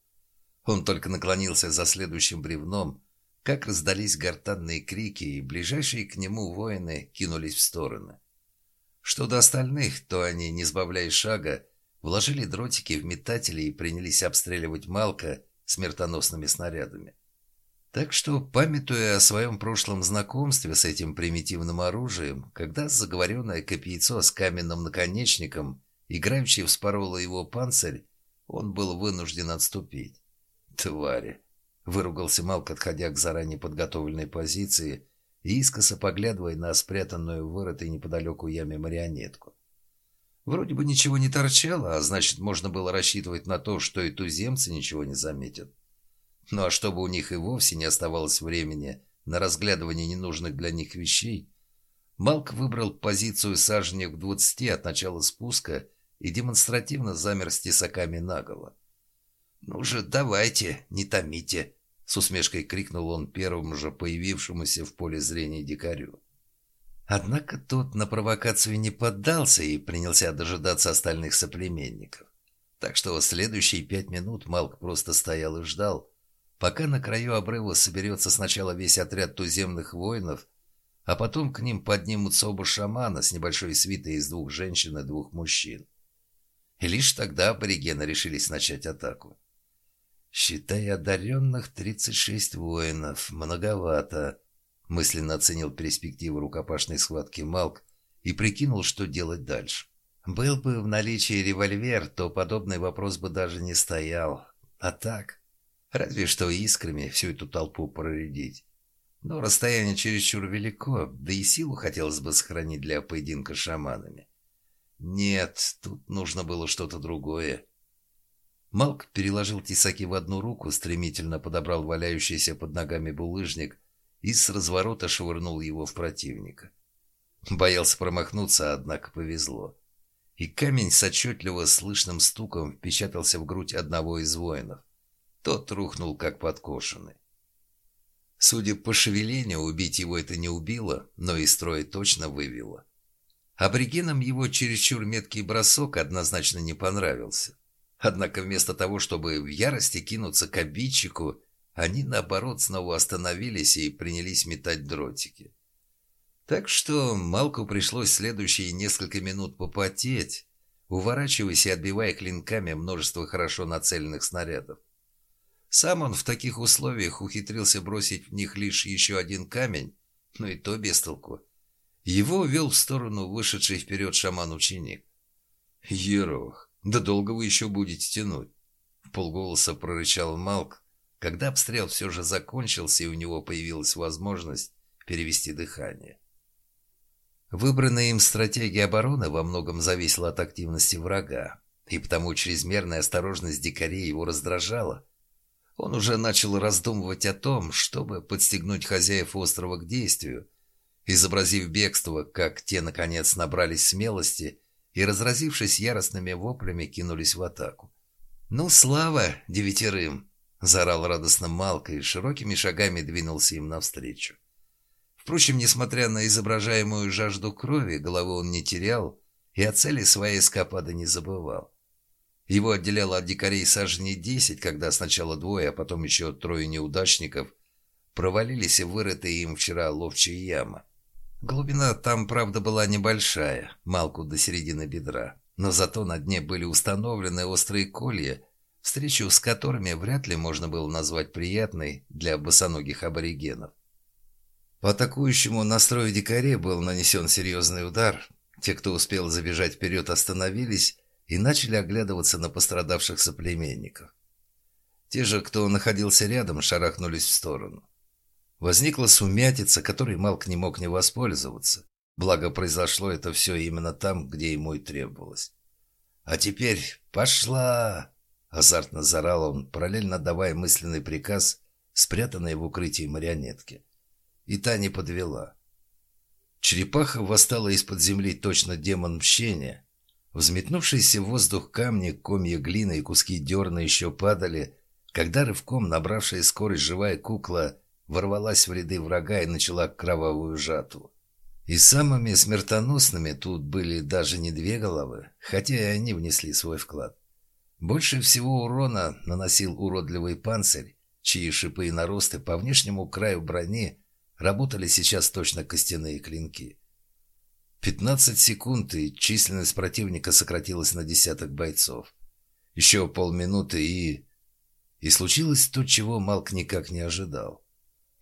Он только наклонился за следующим бревном, как раздались гортанные крики, и ближайшие к нему воины кинулись в стороны. Что до остальных, то они, не сбавляя шага, вложили дротики в метатели и принялись обстреливать Малка смертоносными снарядами. Так что, памятуя о своем прошлом знакомстве с этим примитивным оружием, когда заговоренное копьецо с каменным наконечником играючи вспороло его панцирь, он был вынужден отступить. «Твари!» — выругался Малк, отходя к заранее подготовленной позиции и искоса поглядывая на спрятанную в вырытой неподалеку яме марионетку. Вроде бы ничего не торчало, а значит, можно было рассчитывать на то, что и туземцы ничего не заметят. Ну а чтобы у них и вовсе не оставалось времени на разглядывание ненужных для них вещей, Малк выбрал позицию саженек в двадцати от начала спуска и демонстративно замер с тесаками наголо. «Ну же, давайте, не томите!» — с усмешкой крикнул он первому же появившемуся в поле зрения дикарю. Однако тот на провокацию не поддался и принялся дожидаться остальных соплеменников. Так что следующие пять минут Малк просто стоял и ждал, пока на краю обрыва соберется сначала весь отряд туземных воинов, а потом к ним поднимутся оба шамана с небольшой свитой из двух женщин и двух мужчин. И лишь тогда аборигены решились начать атаку. «Считай одаренных 36 воинов. Многовато», — мысленно оценил перспективу рукопашной схватки Малк и прикинул, что делать дальше. Был бы в наличии револьвер, то подобный вопрос бы даже не стоял. А так... Разве что искрами всю эту толпу проредить. Но расстояние чересчур велико, да и силу хотелось бы сохранить для поединка с шаманами. Нет, тут нужно было что-то другое. Малк переложил тесаки в одну руку, стремительно подобрал валяющийся под ногами булыжник и с разворота швырнул его в противника. Боялся промахнуться, однако повезло. И камень с отчетливо слышным стуком впечатался в грудь одного из воинов. Тот рухнул, как подкошенный. Судя по шевелению, убить его это не убило, но из строя точно вывело. Аборигенам его чересчур меткий бросок однозначно не понравился. Однако вместо того, чтобы в ярости кинуться к обидчику, они, наоборот, снова остановились и принялись метать дротики. Так что Малку пришлось следующие несколько минут попотеть, уворачиваясь и отбивая клинками множество хорошо нацеленных снарядов. Сам он в таких условиях ухитрился бросить в них лишь еще один камень, но и то без толку. Его вел в сторону вышедший вперед шаман-ученик. «Ерох, да долго вы еще будете тянуть?» В полголоса прорычал Малк, когда обстрел все же закончился, и у него появилась возможность перевести дыхание. Выбранная им стратегия обороны во многом зависела от активности врага, и потому чрезмерная осторожность дикарей его раздражала. Он уже начал раздумывать о том, чтобы подстегнуть хозяев острова к действию, изобразив бегство, как те, наконец, набрались смелости и, разразившись яростными воплями, кинулись в атаку. «Ну, слава девятерым!» — заорал радостно Малка и широкими шагами двинулся им навстречу. Впрочем, несмотря на изображаемую жажду крови, головы он не терял и о цели своей эскапады не забывал. Его отделяло от дикарей саженей десять, когда сначала двое, а потом еще трое неудачников провалились в вырытые им вчера ловчая яма. Глубина там, правда, была небольшая, малку до середины бедра, но зато на дне были установлены острые колья, встречу с которыми вряд ли можно было назвать приятной для босоногих аборигенов. По атакующему настрою дикарей был нанесен серьезный удар. Те, кто успел забежать вперед, остановились и начали оглядываться на пострадавших соплеменников. Те же, кто находился рядом, шарахнулись в сторону. Возникла сумятица, которой Малк не мог не воспользоваться. Благо, произошло это все именно там, где ему и требовалось. «А теперь пошла!» — азартно зарал он, параллельно давая мысленный приказ, спрятанной в укрытии марионетки. И та не подвела. Черепаха восстала из-под земли точно демон мщения, Взметнувшиеся в воздух камни, комья глины и куски дерна еще падали, когда рывком набравшая скорость живая кукла ворвалась в ряды врага и начала кровавую жатву. И самыми смертоносными тут были даже не две головы, хотя и они внесли свой вклад. Больше всего урона наносил уродливый панцирь, чьи шипы и наросты по внешнему краю брони работали сейчас точно костяные клинки. 15 секунд, и численность противника сократилась на десяток бойцов. Еще полминуты, и... И случилось то, чего Малк никак не ожидал.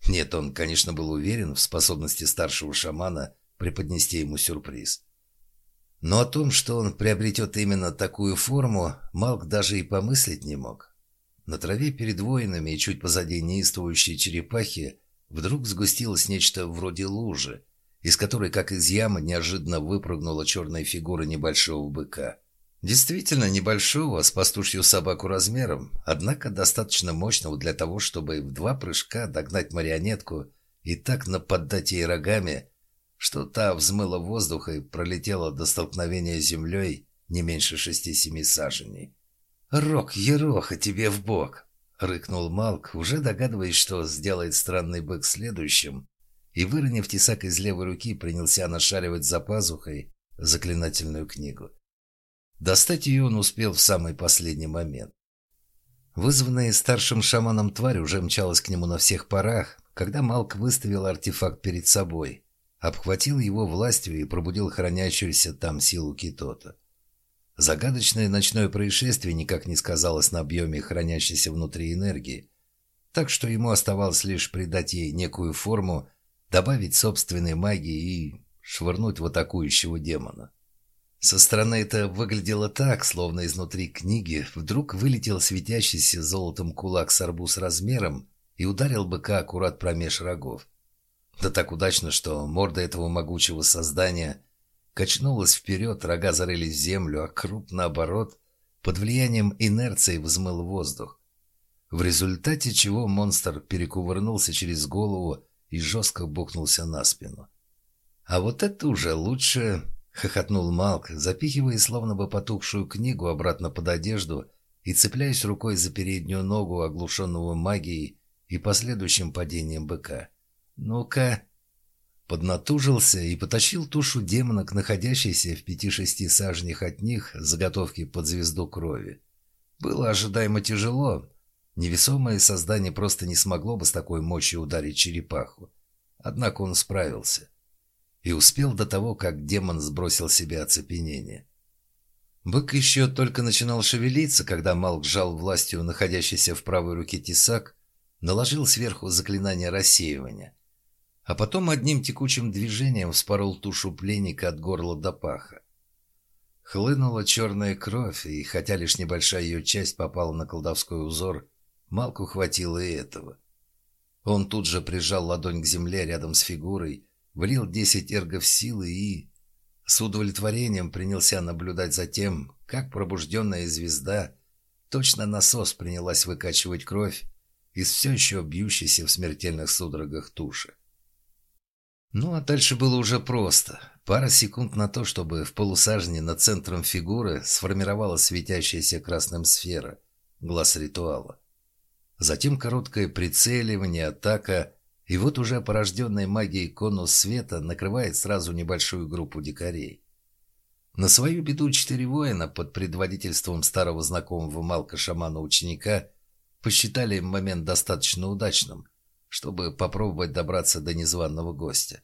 Нет, он, конечно, был уверен в способности старшего шамана преподнести ему сюрприз. Но о том, что он приобретет именно такую форму, Малк даже и помыслить не мог. На траве перед воинами и чуть позади неистовывающей черепахи вдруг сгустилось нечто вроде лужи, из которой, как из ямы, неожиданно выпрыгнула черная фигура небольшого быка. Действительно небольшого, с пастушью собаку размером, однако достаточно мощного для того, чтобы в два прыжка догнать марионетку и так нападать ей рогами, что та взмыла воздух и пролетела до столкновения с землей не меньше шести-семи саженей. «Рок, ероха тебе в бок!» — рыкнул Малк, уже догадываясь, что сделает странный бык следующим, и, выронив тесак из левой руки, принялся нашаривать за пазухой заклинательную книгу. Достать ее он успел в самый последний момент. Вызванная старшим шаманом тварь уже мчалась к нему на всех парах, когда Малк выставил артефакт перед собой, обхватил его властью и пробудил хранящуюся там силу Китота. Загадочное ночное происшествие никак не сказалось на объеме хранящейся внутри энергии, так что ему оставалось лишь придать ей некую форму добавить собственной магии и швырнуть в атакующего демона. Со стороны это выглядело так, словно изнутри книги вдруг вылетел светящийся золотом кулак с арбуз размером и ударил быка аккурат промеж рогов. Да так удачно, что морда этого могучего создания качнулась вперед, рога зарылись в землю, а круп, наоборот, под влиянием инерции взмыл воздух. В результате чего монстр перекувырнулся через голову и жестко бухнулся на спину. «А вот это уже лучше!» — хохотнул Малк, запихивая словно бы потухшую книгу обратно под одежду и цепляясь рукой за переднюю ногу, оглушенного магией и последующим падением быка. «Ну-ка!» Поднатужился и потащил тушу демона к находящейся в пяти-шести сажнях от них заготовке под звезду крови. Было ожидаемо тяжело, Невесомое создание просто не смогло бы с такой мощью ударить черепаху. Однако он справился. И успел до того, как демон сбросил себе оцепенение. Бык еще только начинал шевелиться, когда Малк сжал властью находящийся в правой руке тесак, наложил сверху заклинание рассеивания, а потом одним текучим движением вспорол тушу пленника от горла до паха. Хлынула черная кровь, и хотя лишь небольшая ее часть попала на колдовской узор, Малку хватило и этого. Он тут же прижал ладонь к земле рядом с фигурой влил десять эргов силы и... С удовлетворением принялся наблюдать за тем, как пробужденная звезда точно насос принялась выкачивать кровь из все еще бьющейся в смертельных судорогах туши. Ну, а дальше было уже просто. Пара секунд на то, чтобы в полусажне над центром фигуры сформировалась светящаяся красным сфера, глаз ритуала. Затем короткое прицеливание, атака, и вот уже порожденная магией конус света накрывает сразу небольшую группу дикарей. На свою беду четыре воина под предводительством старого знакомого Малка-шамана-ученика посчитали момент достаточно удачным, чтобы попробовать добраться до незваного гостя.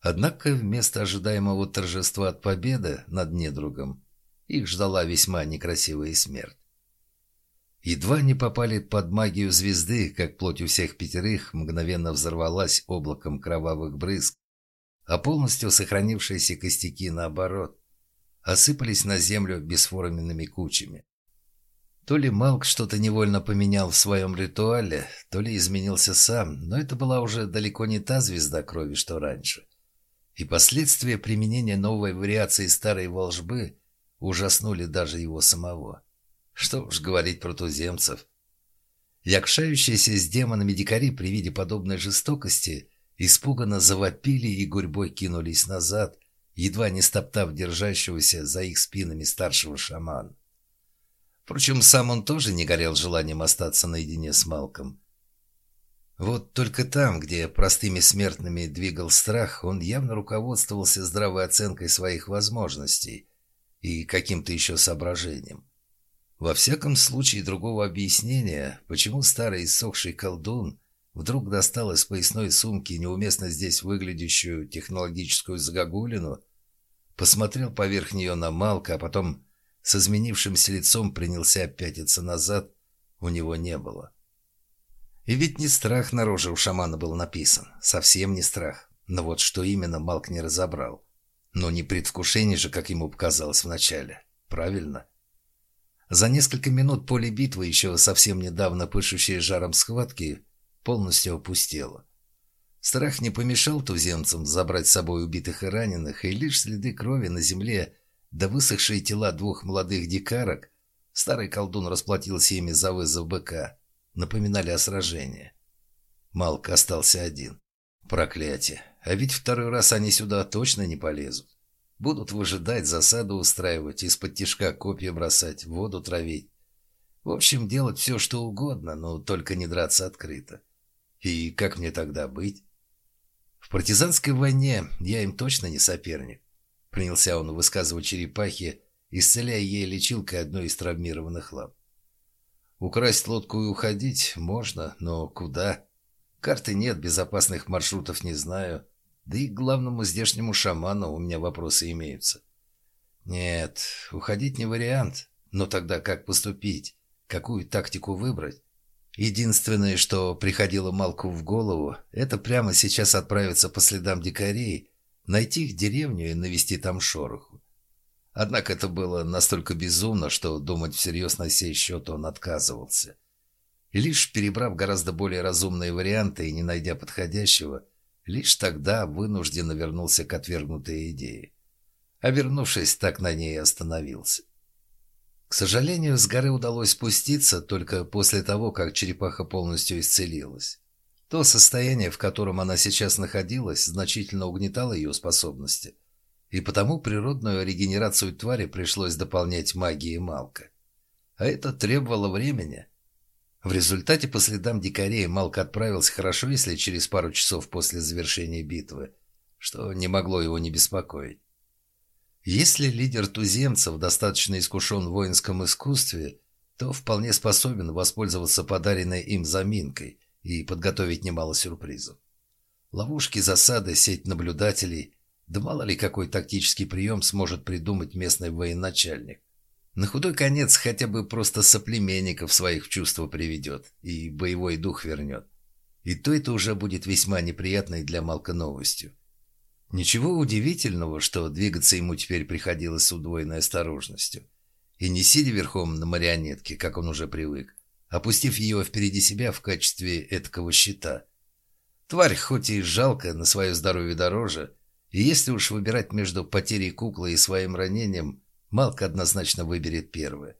Однако вместо ожидаемого торжества от победы над недругом их ждала весьма некрасивая смерть. Едва не попали под магию звезды, как плоть у всех пятерых мгновенно взорвалась облаком кровавых брызг, а полностью сохранившиеся костяки, наоборот, осыпались на землю бесформенными кучами. То ли Малк что-то невольно поменял в своем ритуале, то ли изменился сам, но это была уже далеко не та звезда крови, что раньше. И последствия применения новой вариации старой волжбы ужаснули даже его самого. Что уж говорить про туземцев. Якшающиеся с демонами дикари при виде подобной жестокости испуганно завопили и гурьбой кинулись назад, едва не стоптав держащегося за их спинами старшего шамана. Впрочем, сам он тоже не горел желанием остаться наедине с Малком. Вот только там, где простыми смертными двигал страх, он явно руководствовался здравой оценкой своих возможностей и каким-то еще соображением. Во всяком случае, другого объяснения, почему старый иссохший колдун вдруг достал из поясной сумки неуместно здесь выглядящую технологическую загогулину, посмотрел поверх нее на Малка, а потом с изменившимся лицом принялся пятиться назад, у него не было. И ведь не страх на роже у шамана был написан, совсем не страх, но вот что именно Малк не разобрал. Но не предвкушение же, как ему показалось вначале, правильно? — за несколько минут поле битвы, еще совсем недавно пышущее жаром схватки, полностью опустело. Страх не помешал туземцам забрать с собой убитых и раненых, и лишь следы крови на земле да высохшие тела двух молодых дикарок, старый колдун расплатился ими за вызов быка, напоминали о сражении. Малк остался один. Проклятие. А ведь второй раз они сюда точно не полезут. Будут выжидать, засаду устраивать, из-под тишка копья бросать, воду травить. В общем, делать все, что угодно, но только не драться открыто. И как мне тогда быть? В партизанской войне я им точно не соперник. Принялся он высказывать черепахе, исцеляя ей лечилкой одной из травмированных лап. Украсть лодку и уходить можно, но куда? Карты нет, безопасных маршрутов не знаю. Да и к главному здешнему шаману у меня вопросы имеются. Нет, уходить не вариант. Но тогда как поступить? Какую тактику выбрать? Единственное, что приходило Малку в голову, это прямо сейчас отправиться по следам дикарей, найти их деревню и навести там шороху. Однако это было настолько безумно, что думать всерьез на сей счет он отказывался. И лишь перебрав гораздо более разумные варианты и не найдя подходящего, Лишь тогда вынужденно вернулся к отвергнутой идее. А вернувшись, так на ней остановился. К сожалению, с горы удалось спуститься только после того, как черепаха полностью исцелилась. То состояние, в котором она сейчас находилась, значительно угнетало ее способности, и потому природную регенерацию твари пришлось дополнять магией Малка. А это требовало времени – в результате по следам дикарей Малк отправился хорошо, если через пару часов после завершения битвы, что не могло его не беспокоить. Если лидер туземцев достаточно искушен в воинском искусстве, то вполне способен воспользоваться подаренной им заминкой и подготовить немало сюрпризов. Ловушки, засады, сеть наблюдателей, да мало ли какой тактический прием сможет придумать местный военачальник. На худой конец хотя бы просто соплеменников своих в чувство приведет и боевой дух вернет. И то это уже будет весьма неприятной для Малка новостью. Ничего удивительного, что двигаться ему теперь приходилось с удвоенной осторожностью. И не сидя верхом на марионетке, как он уже привык, опустив ее впереди себя в качестве этакого щита. Тварь хоть и жалкая, на свое здоровье дороже, и если уж выбирать между потерей куклы и своим ранением, Малк однозначно выберет первое.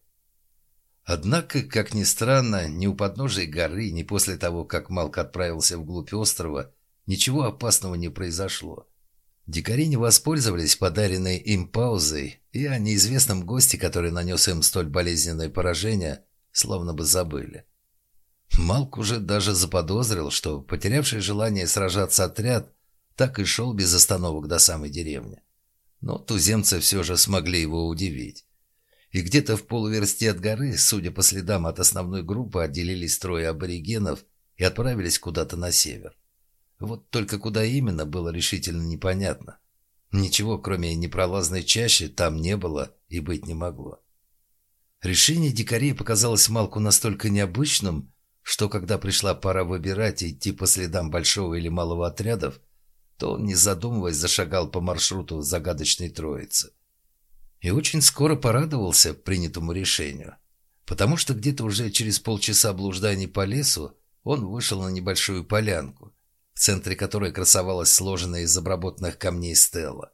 Однако, как ни странно, ни у подножия горы, ни после того, как Малк отправился вглубь острова, ничего опасного не произошло. Дикари не воспользовались подаренной им паузой, и о неизвестном госте, который нанес им столь болезненное поражение, словно бы забыли. Малк уже даже заподозрил, что потерявший желание сражаться отряд так и шел без остановок до самой деревни. Но туземцы все же смогли его удивить. И где-то в полуверсте от горы, судя по следам от основной группы, отделились трое аборигенов и отправились куда-то на север. Вот только куда именно, было решительно непонятно. Ничего, кроме непролазной чащи, там не было и быть не могло. Решение дикарей показалось Малку настолько необычным, что когда пришла пора выбирать, идти по следам большого или малого отрядов, то он, не задумываясь, зашагал по маршруту загадочной троицы. И очень скоро порадовался принятому решению, потому что где-то уже через полчаса блужданий по лесу он вышел на небольшую полянку, в центре которой красовалась сложенная из обработанных камней стела.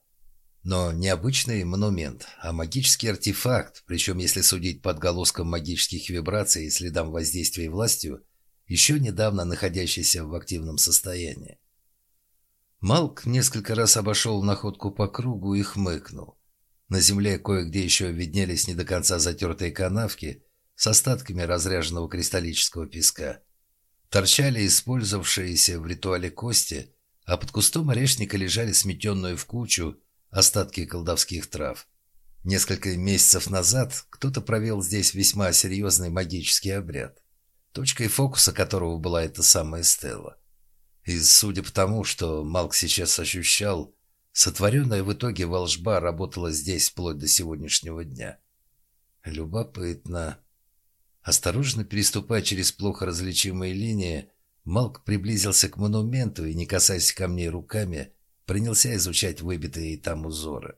Но не обычный монумент, а магический артефакт, причем, если судить под отголоскам магических вибраций и следам воздействия властью, еще недавно находящийся в активном состоянии. Малк несколько раз обошел находку по кругу и хмыкнул. На земле кое-где еще виднелись не до конца затертые канавки с остатками разряженного кристаллического песка. Торчали использовавшиеся в ритуале кости, а под кустом орешника лежали сметенную в кучу остатки колдовских трав. Несколько месяцев назад кто-то провел здесь весьма серьезный магический обряд, точкой фокуса которого была эта самая стела. И судя по тому, что Малк сейчас ощущал, сотворенная в итоге волжба работала здесь вплоть до сегодняшнего дня. Любопытно. Осторожно переступая через плохо различимые линии, Малк приблизился к монументу и, не касаясь камней руками, принялся изучать выбитые там узоры.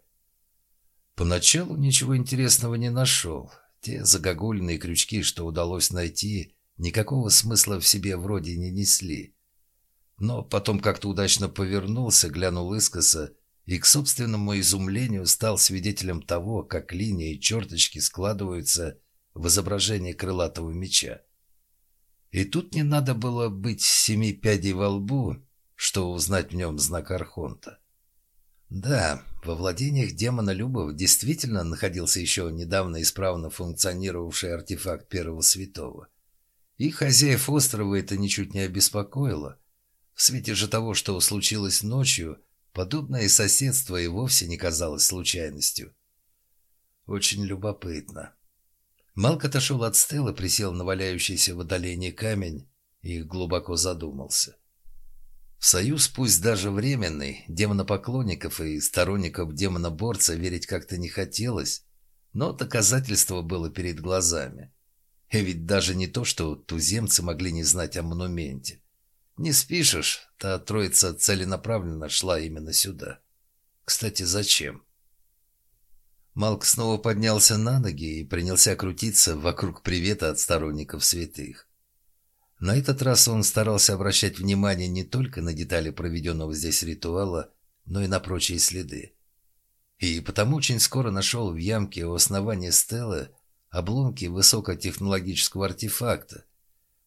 Поначалу ничего интересного не нашел. Те загогульные крючки, что удалось найти, никакого смысла в себе вроде не несли. Но потом как-то удачно повернулся, глянул искоса и к собственному изумлению стал свидетелем того, как линии и черточки складываются в изображение крылатого меча. И тут не надо было быть семи пядей во лбу, что узнать в нем знак Архонта. Да, во владениях демона Любов действительно находился еще недавно исправно функционировавший артефакт Первого Святого. И хозяев острова это ничуть не обеспокоило. В свете же того, что случилось ночью, подобное соседство и вовсе не казалось случайностью. Очень любопытно. Малк отошел от стелы, присел на валяющийся в отдалении камень и глубоко задумался. В союз, пусть даже временный, демонопоклонников и сторонников демоноборца верить как-то не хотелось, но доказательство было перед глазами. И ведь даже не то, что туземцы могли не знать о монументе. Не спишешь, та троица целенаправленно шла именно сюда. Кстати, зачем? Малк снова поднялся на ноги и принялся крутиться вокруг привета от сторонников святых. На этот раз он старался обращать внимание не только на детали проведенного здесь ритуала, но и на прочие следы. И потому очень скоро нашел в ямке у основания стелы обломки высокотехнологического артефакта,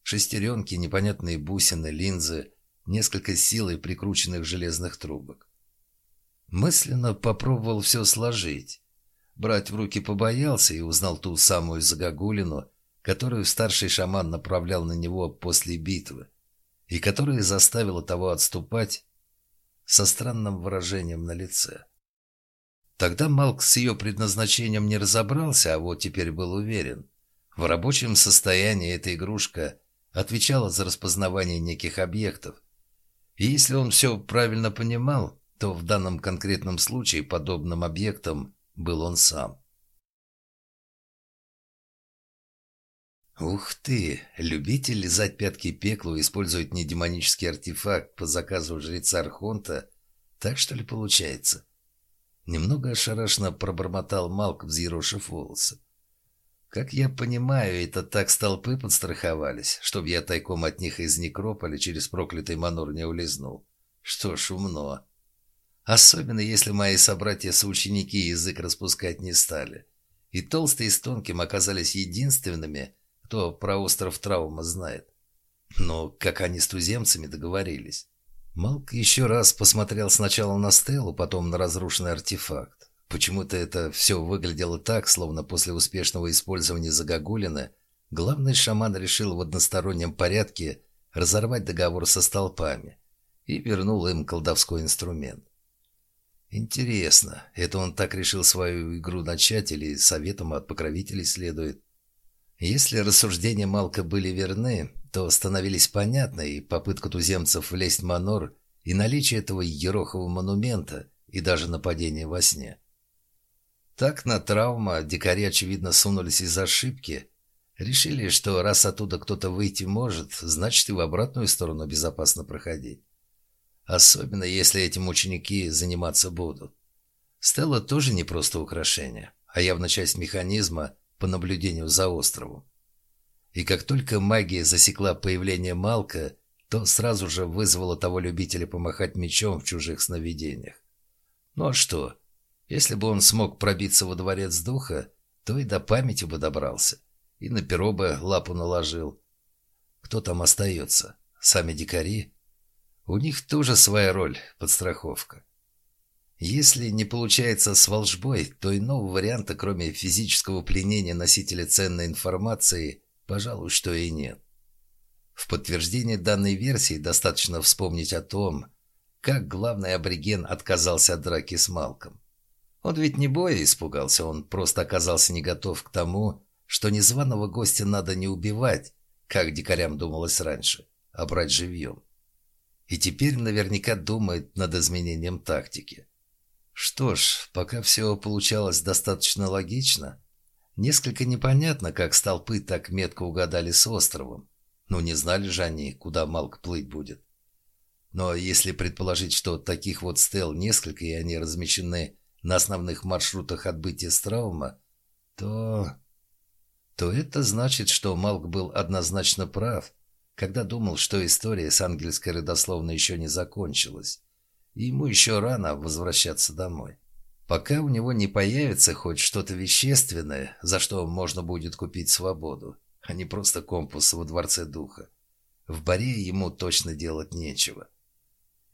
шестеренки, непонятные бусины, линзы, несколько силой прикрученных железных трубок. Мысленно попробовал все сложить. Брать в руки побоялся и узнал ту самую загогулину, которую старший шаман направлял на него после битвы, и которая заставила того отступать со странным выражением на лице. Тогда Малк с ее предназначением не разобрался, а вот теперь был уверен. В рабочем состоянии эта игрушка отвечала за распознавание неких объектов. И если он все правильно понимал, то в данном конкретном случае подобным объектом был он сам. Ух ты! Любитель лизать пятки пеклу использует не демонический артефакт по заказу жреца Архонта. Так что ли получается? Немного ошарашенно пробормотал Малк, взъерошив волосы. Как я понимаю, это так столпы подстраховались, чтобы я тайком от них из Некрополя через проклятый манор не улизнул. Что ж, умно. Особенно, если мои собратья-соученики язык распускать не стали. И толстые с тонким оказались единственными, кто про остров Траума знает. Но как они с туземцами договорились? Малк еще раз посмотрел сначала на Стеллу, потом на разрушенный артефакт. Почему-то это все выглядело так, словно после успешного использования Загогулина главный шаман решил в одностороннем порядке разорвать договор со столпами и вернул им колдовской инструмент. Интересно, это он так решил свою игру начать или советом от покровителей следует? Если рассуждения Малка были верны, то становились понятны и попытка туземцев влезть в Манор, и наличие этого ерохового монумента, и даже нападение во сне. Так на травма дикари, очевидно, сунулись из ошибки, решили, что раз оттуда кто-то выйти может, значит и в обратную сторону безопасно проходить. Особенно, если этим ученики заниматься будут. Стелла тоже не просто украшение, а явно часть механизма по наблюдению за островом. И как только магия засекла появление Малка, то сразу же вызвала того любителя помахать мечом в чужих сновидениях. Ну а что? Если бы он смог пробиться во дворец духа, то и до памяти бы добрался. И на перо бы лапу наложил. Кто там остается? Сами дикари? У них тоже своя роль, подстраховка. Если не получается с волжбой, то иного варианта, кроме физического пленения носителя ценной информации, пожалуй, что и нет. В подтверждение данной версии достаточно вспомнить о том, как главный абориген отказался от драки с Малком. Он ведь не боя испугался, он просто оказался не готов к тому, что незваного гостя надо не убивать, как дикарям думалось раньше, а брать живьем. И теперь наверняка думает над изменением тактики. Что ж, пока все получалось достаточно логично. Несколько непонятно, как столпы так метко угадали с островом. Ну, не знали же они, куда Малк плыть будет. Но если предположить, что таких вот стел несколько, и они размещены на основных маршрутах отбытия с травма, то... то это значит, что Малк был однозначно прав, когда думал, что история с ангельской родословной еще не закончилась, и ему еще рано возвращаться домой. Пока у него не появится хоть что-то вещественное, за что можно будет купить свободу, а не просто компас во Дворце Духа. В баре ему точно делать нечего.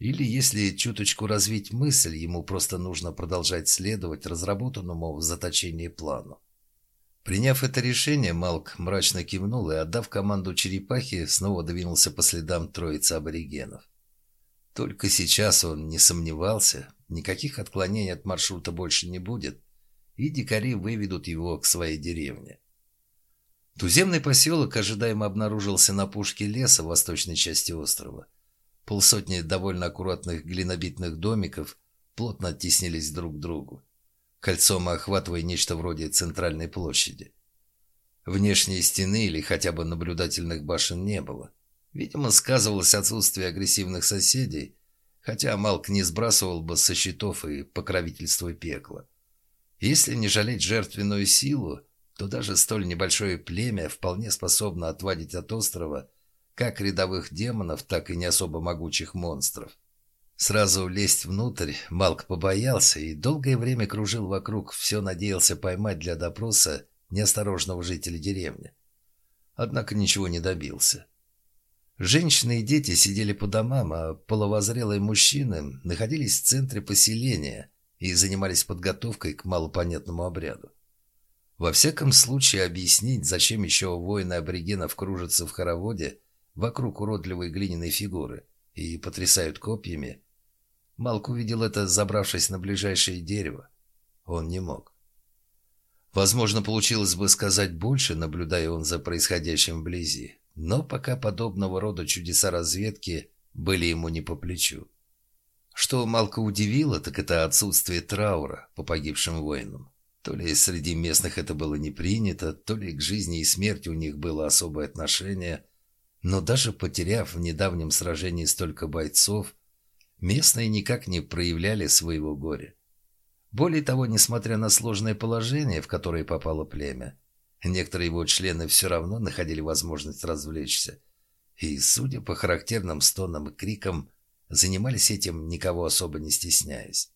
Или, если чуточку развить мысль, ему просто нужно продолжать следовать разработанному в заточении плану. Приняв это решение, Малк мрачно кивнул и, отдав команду черепахе, снова двинулся по следам троицы аборигенов. Только сейчас он не сомневался, никаких отклонений от маршрута больше не будет, и дикари выведут его к своей деревне. Туземный поселок ожидаемо обнаружился на пушке леса в восточной части острова. Полсотни довольно аккуратных глинобитных домиков плотно оттеснились друг к другу кольцом охватывая нечто вроде центральной площади. Внешней стены или хотя бы наблюдательных башен не было. Видимо, сказывалось отсутствие агрессивных соседей, хотя Малк не сбрасывал бы со счетов и покровительство пекла. Если не жалеть жертвенную силу, то даже столь небольшое племя вполне способно отвадить от острова как рядовых демонов, так и не особо могучих монстров. Сразу лезть внутрь Малк побоялся и долгое время кружил вокруг, все надеялся поймать для допроса неосторожного жителя деревни. Однако ничего не добился. Женщины и дети сидели по домам, а половозрелые мужчины находились в центре поселения и занимались подготовкой к малопонятному обряду. Во всяком случае, объяснить, зачем еще воины аборигенов кружатся в хороводе вокруг уродливой глиняной фигуры и потрясают копьями, Малк увидел это, забравшись на ближайшее дерево. Он не мог. Возможно, получилось бы сказать больше, наблюдая он за происходящим вблизи, но пока подобного рода чудеса разведки были ему не по плечу. Что Малка удивило, так это отсутствие траура по погибшим воинам. То ли среди местных это было не принято, то ли к жизни и смерти у них было особое отношение, но даже потеряв в недавнем сражении столько бойцов, Местные никак не проявляли своего горя. Более того, несмотря на сложное положение, в которое попало племя, Некоторые его члены все равно находили возможность развлечься. И, судя по характерным стонам и крикам, занимались этим, никого особо не стесняясь.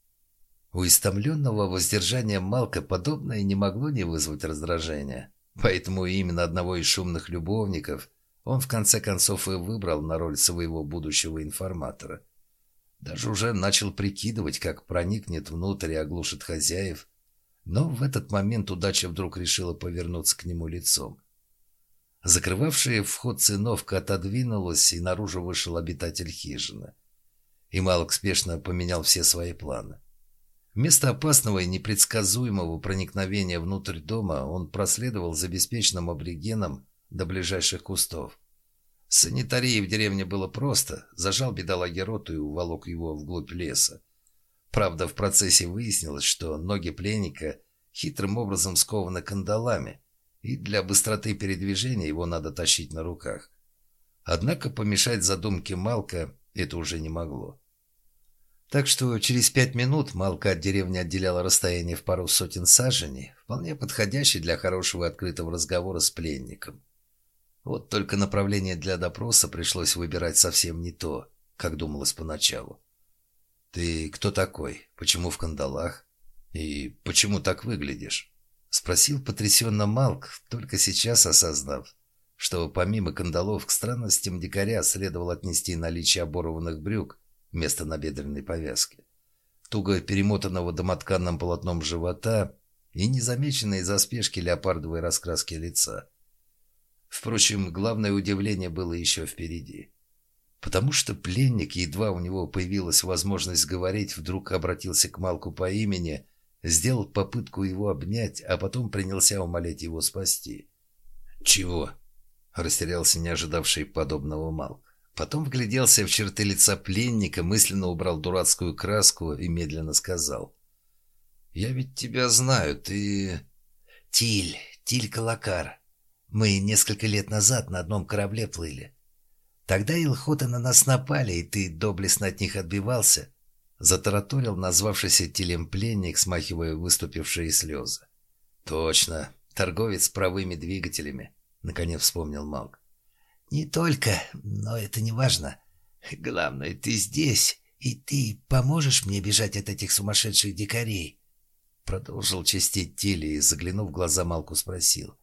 У истомленного воздержания Малка подобное не могло не вызвать раздражения. Поэтому именно одного из шумных любовников он в конце концов и выбрал на роль своего будущего информатора. Даже уже начал прикидывать, как проникнет внутрь и оглушит хозяев. Но в этот момент удача вдруг решила повернуться к нему лицом. Закрывавшая вход циновка отодвинулась, и наружу вышел обитатель хижины. И Малок спешно поменял все свои планы. Вместо опасного и непредсказуемого проникновения внутрь дома он проследовал за беспечным аборигеном до ближайших кустов. С санитарией в деревне было просто. Зажал бедолаги роту и уволок его вглубь леса. Правда, в процессе выяснилось, что ноги пленника хитрым образом скованы кандалами, и для быстроты передвижения его надо тащить на руках. Однако помешать задумке Малка это уже не могло. Так что через пять минут Малка от деревни отделяла расстояние в пару сотен саженей, вполне подходящий для хорошего открытого разговора с пленником. Вот только направление для допроса пришлось выбирать совсем не то, как думалось поначалу. «Ты кто такой? Почему в кандалах? И почему так выглядишь?» Спросил потрясенно Малк, только сейчас осознав, что помимо кандалов к странностям дикаря следовало отнести наличие оборванных брюк вместо набедренной повязки, туго перемотанного домотканным полотном живота и незамеченной из-за спешки леопардовой раскраски лица. Впрочем, главное удивление было еще впереди. Потому что пленник, едва у него появилась возможность говорить, вдруг обратился к Малку по имени, сделал попытку его обнять, а потом принялся умолять его спасти. «Чего?» – растерялся не ожидавший подобного Малк. Потом вгляделся в черты лица пленника, мысленно убрал дурацкую краску и медленно сказал. «Я ведь тебя знаю, ты...» «Тиль, Тиль Калакар», мы несколько лет назад на одном корабле плыли. Тогда илхоты на нас напали, и ты доблестно от них отбивался. Затараторил назвавшийся телем пленник, смахивая выступившие слезы. Точно, торговец с правыми двигателями, наконец вспомнил Малк. Не только, но это не важно. Главное, ты здесь, и ты поможешь мне бежать от этих сумасшедших дикарей. Продолжил чистить Тилли и, заглянув в глаза Малку, спросил.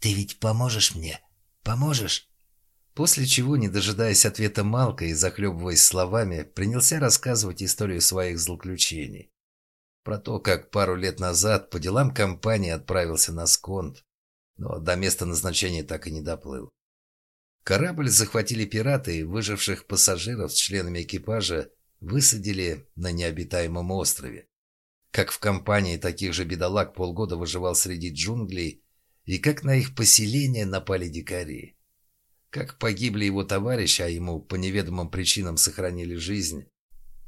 «Ты ведь поможешь мне? Поможешь?» После чего, не дожидаясь ответа Малка и захлебываясь словами, принялся рассказывать историю своих злоключений. Про то, как пару лет назад по делам компании отправился на Сконт, но до места назначения так и не доплыл. Корабль захватили пираты и выживших пассажиров с членами экипажа высадили на необитаемом острове. Как в компании таких же бедолаг полгода выживал среди джунглей и как на их поселение напали дикари. Как погибли его товарищи, а ему по неведомым причинам сохранили жизнь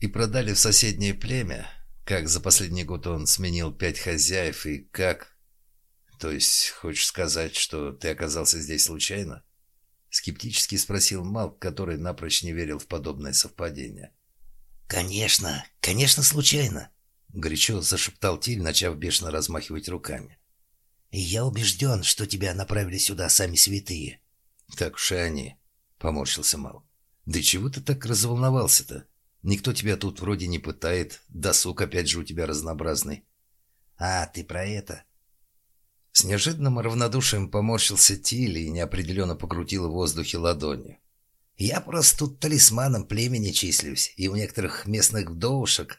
и продали в соседнее племя, как за последний год он сменил пять хозяев и как... То есть, хочешь сказать, что ты оказался здесь случайно? Скептически спросил Малк, который напрочь не верил в подобное совпадение. «Конечно, конечно, случайно!» Горячо зашептал Тиль, начав бешено размахивать руками. И я убежден, что тебя направили сюда сами святые. Так уж и они, поморщился Мал. Да чего ты так разволновался-то? Никто тебя тут вроде не пытает, досуг опять же у тебя разнообразный. А, ты про это? С неожиданным равнодушием поморщился Тилли и неопределенно покрутил в воздухе ладонью. Я просто тут талисманом племени числюсь, и у некоторых местных вдовушек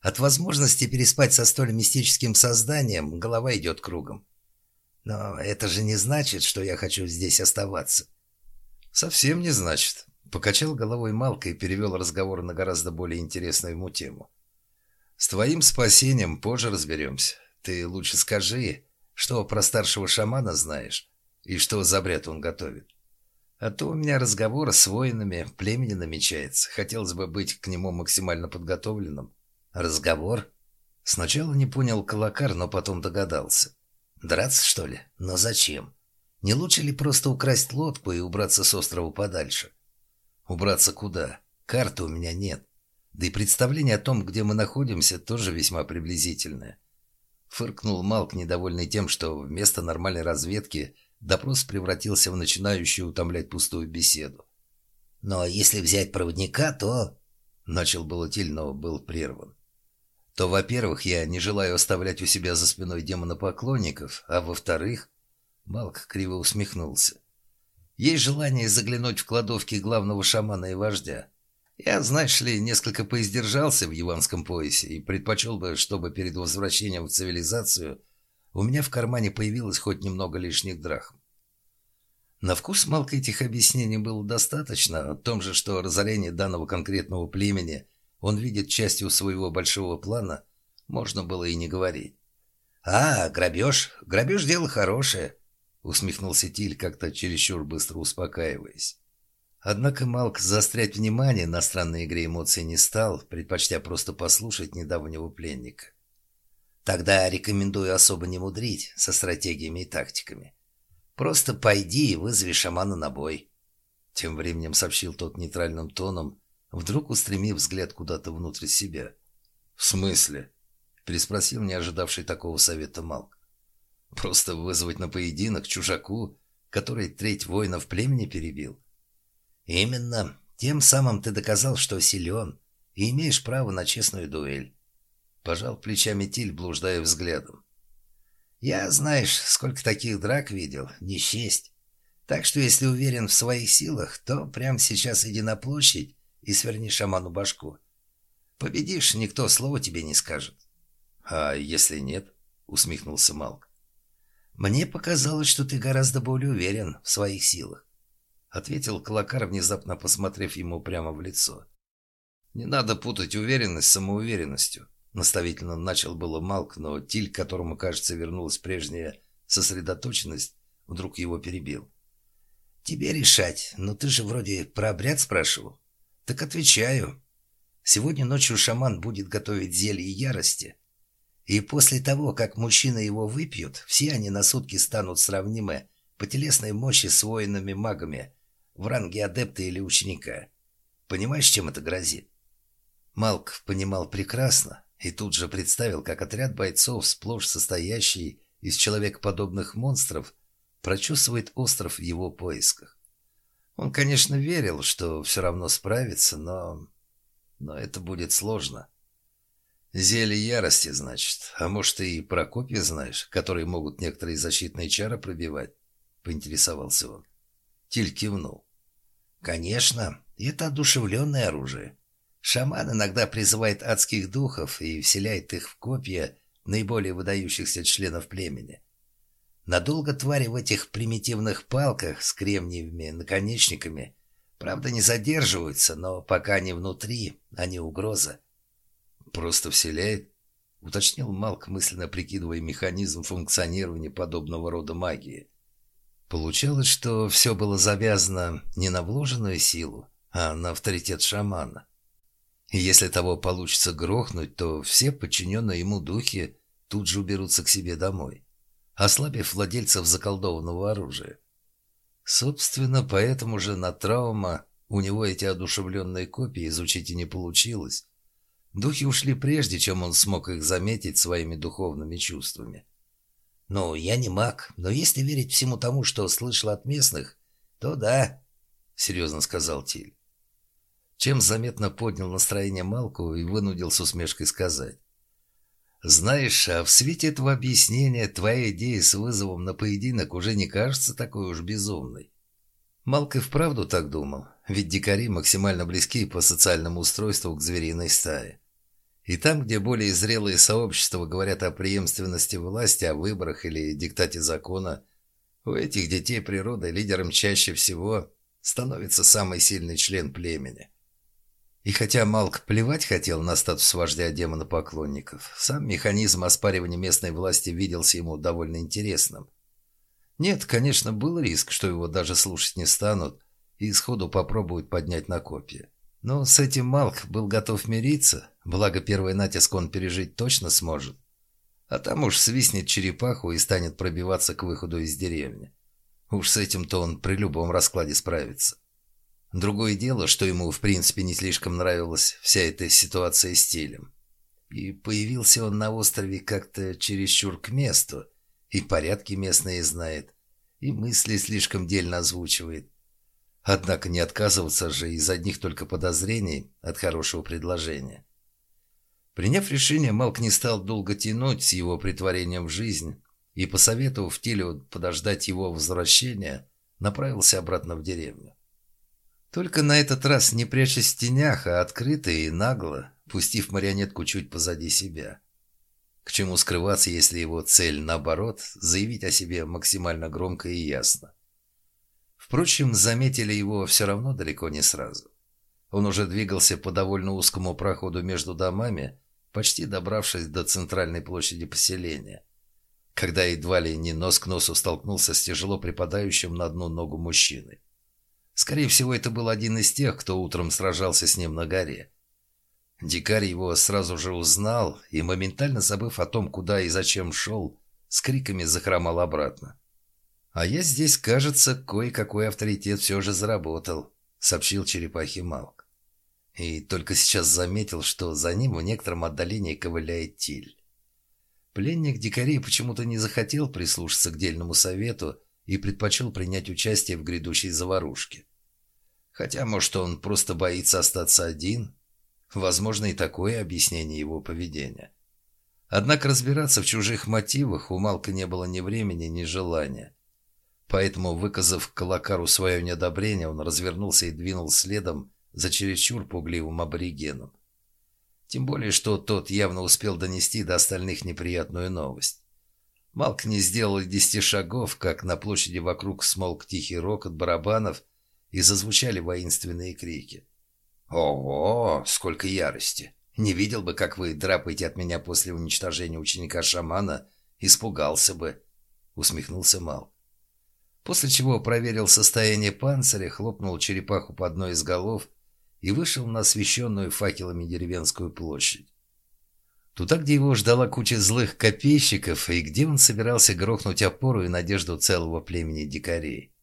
от возможности переспать со столь мистическим созданием голова идет кругом. Но это же не значит, что я хочу здесь оставаться. Совсем не значит. Покачал головой Малка и перевел разговор на гораздо более интересную ему тему. С твоим спасением позже разберемся. Ты лучше скажи, что про старшего шамана знаешь и что за бред он готовит. А то у меня разговор с воинами племени намечается. Хотелось бы быть к нему максимально подготовленным. Разговор? Сначала не понял Калакар, но потом догадался. Драться, что ли? Но зачем? Не лучше ли просто украсть лодку и убраться с острова подальше? Убраться куда? Карты у меня нет. Да и представление о том, где мы находимся, тоже весьма приблизительное. Фыркнул Малк, недовольный тем, что вместо нормальной разведки допрос превратился в начинающую утомлять пустую беседу. «Но если взять проводника, то...» Начал было Тиль, но был прерван. То, во-первых, я не желаю оставлять у себя за спиной демона поклонников, а во-вторых... Малк криво усмехнулся. Есть желание заглянуть в кладовки главного шамана и вождя. Я, знаешь ли, несколько поиздержался в Иванском поясе и предпочел бы, чтобы перед возвращением в цивилизацию у меня в кармане появилось хоть немного лишних драхм. На вкус Малка этих объяснений было достаточно, о том же, что разорение данного конкретного племени он видит частью своего большого плана, можно было и не говорить. «А, грабеж? Грабеж – дело хорошее», – усмехнулся Тиль, как-то чересчур быстро успокаиваясь. Однако Малк заострять внимание на странной игре эмоций не стал, предпочтя просто послушать недавнего пленника. «Тогда рекомендую особо не мудрить со стратегиями и тактиками. Просто пойди и вызови шамана на бой». Тем временем сообщил тот нейтральным тоном, вдруг устремив взгляд куда-то внутрь себя. «В смысле?» – переспросил не ожидавший такого совета Малк. «Просто вызвать на поединок чужаку, который треть воинов племени перебил?» «Именно. Тем самым ты доказал, что силен, и имеешь право на честную дуэль». Пожал плечами Тиль, блуждая взглядом. «Я, знаешь, сколько таких драк видел, не счесть. Так что, если уверен в своих силах, то прямо сейчас иди на площадь и сверни шаману башку. Победишь, никто слова тебе не скажет». «А если нет?» — усмехнулся Малк. «Мне показалось, что ты гораздо более уверен в своих силах. — ответил Клакар, внезапно посмотрев ему прямо в лицо. «Не надо путать уверенность с самоуверенностью», — наставительно начал было Малк, но Тиль, которому, кажется, вернулась прежняя сосредоточенность, вдруг его перебил. «Тебе решать, но ты же вроде про обряд спрашивал». «Так отвечаю. Сегодня ночью шаман будет готовить зелье ярости, и после того, как мужчины его выпьют, все они на сутки станут сравнимы по телесной мощи с воинами-магами, в ранге адепта или ученика. Понимаешь, чем это грозит? Малк понимал прекрасно и тут же представил, как отряд бойцов, сплошь состоящий из человекоподобных монстров, прочесывает остров в его поисках. Он, конечно, верил, что все равно справится, но... Но это будет сложно. Зелье ярости, значит. А может, ты и про копья знаешь, которые могут некоторые защитные чары пробивать? Поинтересовался он. Тиль кивнул. Конечно, это одушевленное оружие. Шаман иногда призывает адских духов и вселяет их в копья наиболее выдающихся членов племени. Надолго твари в этих примитивных палках с кремниевыми наконечниками, правда, не задерживаются, но пока они внутри, они угроза. «Просто вселяет?» — уточнил Малк, мысленно прикидывая механизм функционирования подобного рода магии. Получалось, что все было завязано не на вложенную силу, а на авторитет шамана. И если того получится грохнуть, то все подчиненные ему духи тут же уберутся к себе домой, ослабив владельцев заколдованного оружия. Собственно, поэтому же на травма у него эти одушевленные копии изучить и не получилось. Духи ушли прежде, чем он смог их заметить своими духовными чувствами. «Ну, я не маг, но если верить всему тому, что слышал от местных, то да», — серьезно сказал Тиль. Чем заметно поднял настроение Малку и вынудил с усмешкой сказать. «Знаешь, а в свете этого объяснения твоя идея с вызовом на поединок уже не кажется такой уж безумной». Малк и вправду так думал, ведь дикари максимально близки по социальному устройству к звериной стае. И там, где более зрелые сообщества говорят о преемственности власти, о выборах или диктате закона, у этих детей природа лидером чаще всего становится самый сильный член племени. И хотя Малк плевать хотел на статус вождя демона поклонников, сам механизм оспаривания местной власти виделся ему довольно интересным. Нет, конечно, был риск, что его даже слушать не станут и сходу попробуют поднять на копья. Но с этим Малк был готов мириться, благо первый натиск он пережить точно сможет. А там уж свистнет черепаху и станет пробиваться к выходу из деревни. Уж с этим-то он при любом раскладе справится. Другое дело, что ему в принципе не слишком нравилась вся эта ситуация с стилем. И появился он на острове как-то чересчур к месту, и порядки местные знает, и мысли слишком дельно озвучивает. Однако не отказываться же из одних только подозрений от хорошего предложения. Приняв решение, Малк не стал долго тянуть с его притворением в жизнь и, посоветовав Тилю подождать его возвращения, направился обратно в деревню. Только на этот раз не прячась в тенях, а открыто и нагло, пустив марионетку чуть позади себя. К чему скрываться, если его цель, наоборот, заявить о себе максимально громко и ясно. Впрочем, заметили его все равно далеко не сразу. Он уже двигался по довольно узкому проходу между домами, почти добравшись до центральной площади поселения, когда едва ли не нос к носу столкнулся с тяжело припадающим на одну ногу мужчиной. Скорее всего, это был один из тех, кто утром сражался с ним на горе. Дикарь его сразу же узнал и, моментально забыв о том, куда и зачем шел, с криками захромал обратно. «А я здесь, кажется, кое-какой авторитет все же заработал», — сообщил черепахи Малк. И только сейчас заметил, что за ним в некотором отдалении ковыляет Тиль. Пленник дикарей почему-то не захотел прислушаться к дельному совету и предпочел принять участие в грядущей заварушке. Хотя, может, он просто боится остаться один. Возможно, и такое объяснение его поведения. Однако разбираться в чужих мотивах у Малка не было ни времени, ни желания. Поэтому, выказав Калакару свое неодобрение, он развернулся и двинул следом за чересчур пугливым аборигеном. Тем более, что тот явно успел донести до остальных неприятную новость. Малк не сделал десяти шагов, как на площади вокруг смолк тихий рокот барабанов и зазвучали воинственные крики. «Ого, сколько ярости! Не видел бы, как вы драпаете от меня после уничтожения ученика-шамана, испугался бы!» — усмехнулся Мал. После чего проверил состояние панциря, хлопнул черепаху по одной из голов и вышел на освещенную факелами деревенскую площадь. Туда, где его ждала куча злых копейщиков, и где он собирался грохнуть опору и надежду целого племени дикарей.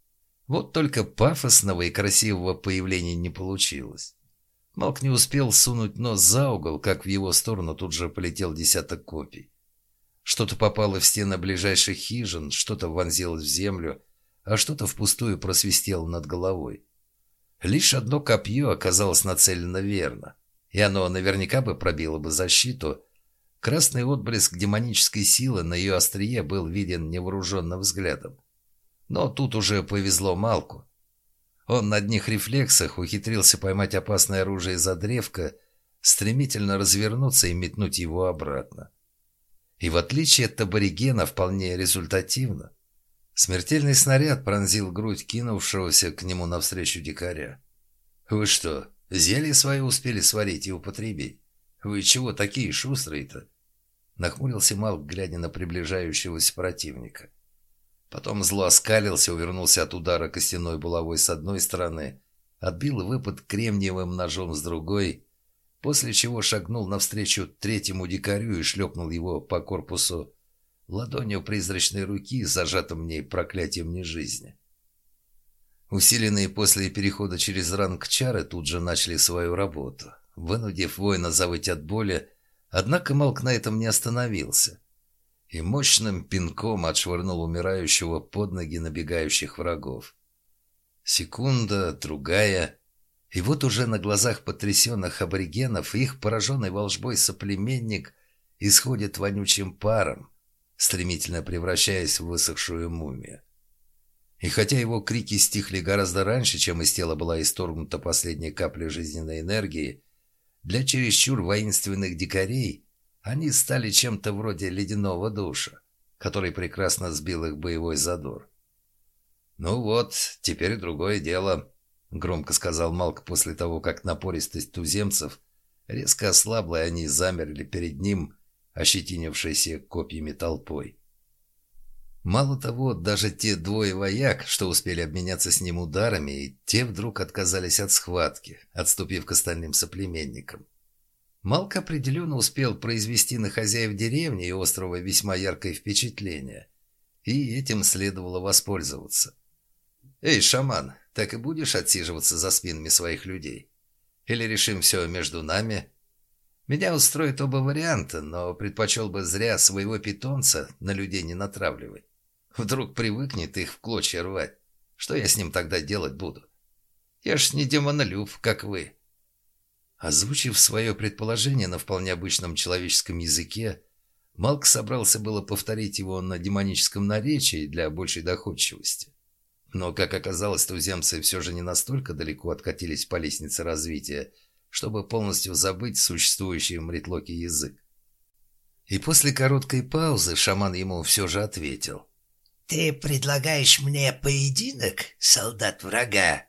Вот только пафосного и красивого появления не получилось. Малк не успел сунуть нос за угол, как в его сторону тут же полетел десяток копий. Что-то попало в стены ближайших хижин, что-то вонзилось в землю, а что-то впустую просвистело над головой. Лишь одно копье оказалось нацелено верно, и оно наверняка бы пробило бы защиту. Красный отблеск демонической силы на ее острие был виден невооруженным взглядом. Но тут уже повезло Малку. Он на одних рефлексах ухитрился поймать опасное оружие за древко, стремительно развернуться и метнуть его обратно. И в отличие от аборигена вполне результативно. Смертельный снаряд пронзил грудь кинувшегося к нему навстречу дикаря. «Вы что, зелье свое успели сварить и употребить? Вы чего такие шустрые-то?» Нахмурился Малк, глядя на приближающегося противника. Потом зло оскалился, увернулся от удара костяной булавой с одной стороны, отбил выпад кремниевым ножом с другой, после чего шагнул навстречу третьему дикарю и шлепнул его по корпусу ладонью призрачной руки, зажатым в ней проклятием нежизни. Усиленные после перехода через ранг чары тут же начали свою работу, вынудив воина завыть от боли, однако Малк на этом не остановился и мощным пинком отшвырнул умирающего под ноги набегающих врагов. Секунда, другая, и вот уже на глазах потрясенных аборигенов их пораженный волжбой соплеменник исходит вонючим паром, стремительно превращаясь в высохшую мумию. И хотя его крики стихли гораздо раньше, чем из тела была исторгнута последняя капля жизненной энергии, для чересчур воинственных дикарей они стали чем-то вроде ледяного душа, который прекрасно сбил их боевой задор. «Ну вот, теперь другое дело», — громко сказал Малк после того, как напористость туземцев резко ослабла, и они замерли перед ним, ощетинившейся копьями толпой. Мало того, даже те двое вояк, что успели обменяться с ним ударами, и те вдруг отказались от схватки, отступив к остальным соплеменникам. Малк определенно успел произвести на хозяев деревни и острова весьма яркое впечатление, и этим следовало воспользоваться. «Эй, шаман, так и будешь отсиживаться за спинами своих людей? Или решим все между нами?» Меня устроит оба варианта, но предпочел бы зря своего питомца на людей не натравливать. Вдруг привыкнет их в клочья рвать. Что я с ним тогда делать буду? Я ж не демонолюб, как вы. Озвучив свое предположение на вполне обычном человеческом языке, Малк собрался было повторить его на демоническом наречии для большей доходчивости. Но, как оказалось, туземцы все же не настолько далеко откатились по лестнице развития, чтобы полностью забыть существующий в Мритлоке язык. И после короткой паузы шаман ему все же ответил. «Ты предлагаешь мне поединок, солдат врага?»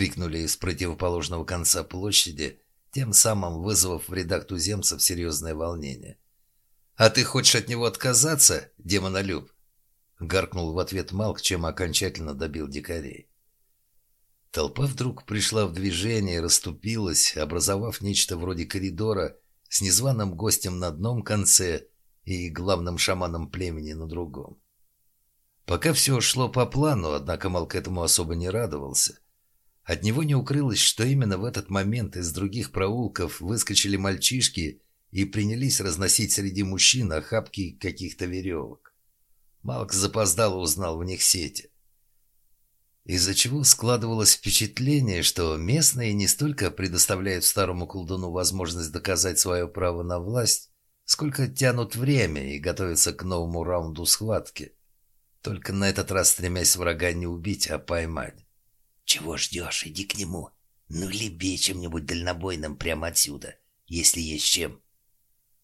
Крикнули из противоположного конца площади, тем самым вызвав в рядах туземцев серьезное волнение. «А ты хочешь от него отказаться, демонолюб?» Гаркнул в ответ Малк, чем окончательно добил дикарей. Толпа вдруг пришла в движение расступилась, образовав нечто вроде коридора с незваным гостем на одном конце и главным шаманом племени на другом. Пока все шло по плану, однако Малк этому особо не радовался. От него не укрылось, что именно в этот момент из других проулков выскочили мальчишки и принялись разносить среди мужчин охапки каких-то веревок. Малк запоздало узнал в них сети из-за чего складывалось впечатление, что местные не столько предоставляют старому колдуну возможность доказать свое право на власть, сколько тянут время и готовятся к новому раунду схватки. Только на этот раз стремясь врага не убить, а поймать. «Чего ждешь? Иди к нему. Ну, леби чем-нибудь дальнобойным прямо отсюда, если есть чем».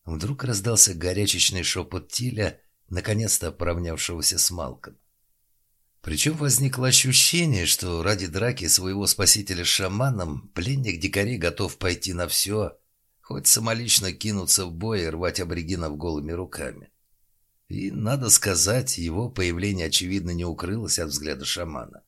Вдруг раздался горячечный шепот Тиля, наконец-то поравнявшегося с Малком. Причем возникло ощущение, что ради драки своего спасителя с шаманом пленник дикарей готов пойти на все, хоть самолично кинуться в бой и рвать аборигенов голыми руками. И, надо сказать, его появление очевидно не укрылось от взгляда шамана.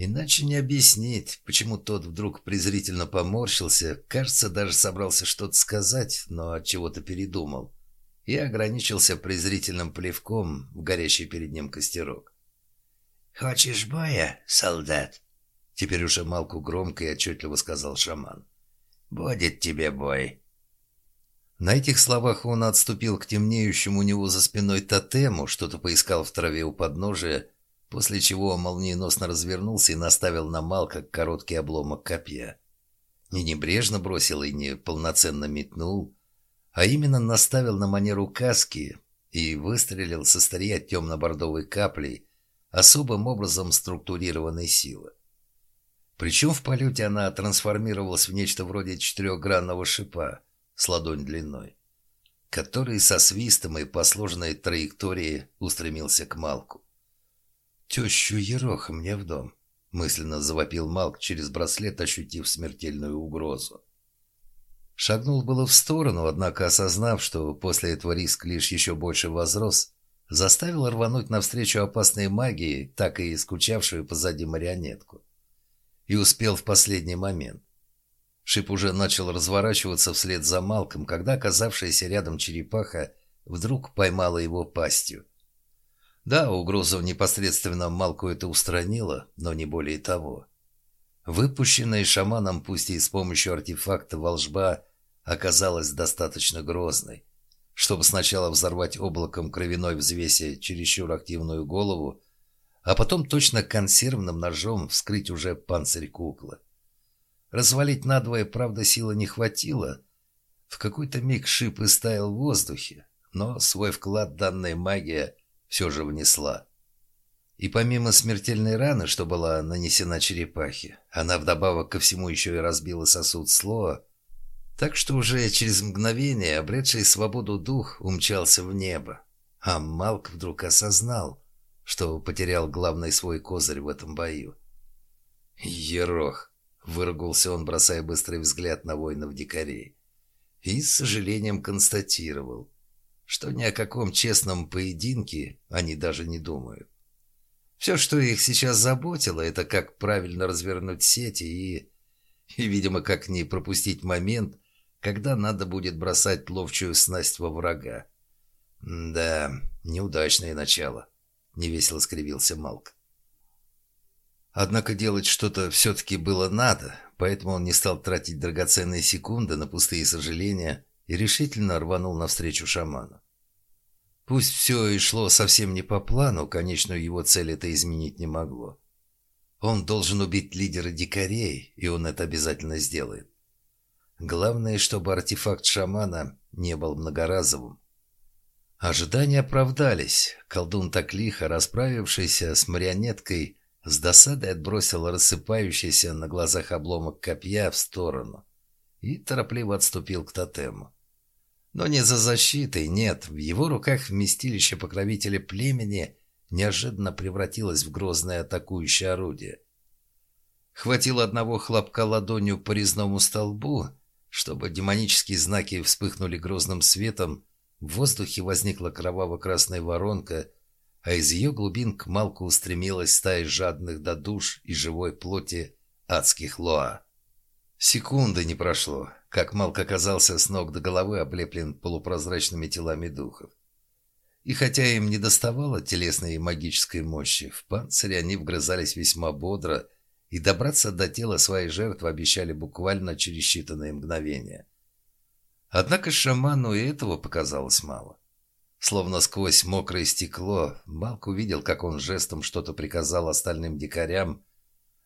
Иначе не объяснить, почему тот вдруг презрительно поморщился, кажется, даже собрался что-то сказать, но от чего-то передумал, и ограничился презрительным плевком в горящий перед ним костерок. «Хочешь боя, солдат?» Теперь уже Малку громко и отчетливо сказал шаман. «Будет тебе бой». На этих словах он отступил к темнеющему у него за спиной тотему, что-то поискал в траве у подножия, после чего молниеносно развернулся и наставил на Малка короткий обломок копья. Не небрежно бросил и не полноценно метнул, а именно наставил на манеру каски и выстрелил со старья темно-бордовой каплей, особым образом структурированной силы. Причем в полете она трансформировалась в нечто вроде четырехгранного шипа с ладонь длиной, который со свистом и по сложной траектории устремился к Малку. «Тещу Ероха мне в дом», — мысленно завопил Малк через браслет, ощутив смертельную угрозу. Шагнул было в сторону, однако осознав, что после этого риск лишь еще больше возрос, заставил рвануть навстречу опасной магии, так и скучавшую позади марионетку. И успел в последний момент. Шип уже начал разворачиваться вслед за Малком, когда оказавшаяся рядом черепаха вдруг поймала его пастью. Да, угрозу непосредственно Малку это устранило, но не более того. Выпущенная шаманом, пусть и с помощью артефакта волжба, оказалась достаточно грозной чтобы сначала взорвать облаком кровяной взвеси чересчур активную голову, а потом точно консервным ножом вскрыть уже панцирь куклы. Развалить надвое, правда, силы не хватило. В какой-то миг шип истаял в воздухе, но свой вклад данная магия все же внесла. И помимо смертельной раны, что была нанесена черепахе, она вдобавок ко всему еще и разбила сосуд слоа, так что уже через мгновение обретший свободу дух умчался в небо. А Малк вдруг осознал, что потерял главный свой козырь в этом бою. «Ерох!» — выругался он, бросая быстрый взгляд на воинов-дикарей. И с сожалением констатировал, что ни о каком честном поединке они даже не думают. Все, что их сейчас заботило, это как правильно развернуть сети и... И, видимо, как не пропустить момент, когда надо будет бросать ловчую снасть во врага. «Да, неудачное начало», — невесело скривился Малк. Однако делать что-то все-таки было надо, поэтому он не стал тратить драгоценные секунды на пустые сожаления и решительно рванул навстречу шаману. Пусть все и шло совсем не по плану, конечную его цель это изменить не могло. Он должен убить лидера дикарей, и он это обязательно сделает. Главное, чтобы артефакт шамана не был многоразовым. Ожидания оправдались. Колдун так лихо, расправившийся с марионеткой, с досадой отбросил рассыпающийся на глазах обломок копья в сторону и торопливо отступил к тотему. Но не за защитой, нет. В его руках вместилище покровителя племени неожиданно превратилось в грозное атакующее орудие. Хватило одного хлопка ладонью по резному столбу, чтобы демонические знаки вспыхнули грозным светом, в воздухе возникла кроваво-красная воронка, а из ее глубин к Малку устремилась стая жадных до душ и живой плоти адских лоа. Секунды не прошло, как Малк оказался с ног до головы облеплен полупрозрачными телами духов. И хотя им не доставало телесной и магической мощи, в панцире они вгрызались весьма бодро, и добраться до тела своей жертвы обещали буквально через считанные мгновения. Однако шаману и этого показалось мало. Словно сквозь мокрое стекло, Малк увидел, как он жестом что-то приказал остальным дикарям,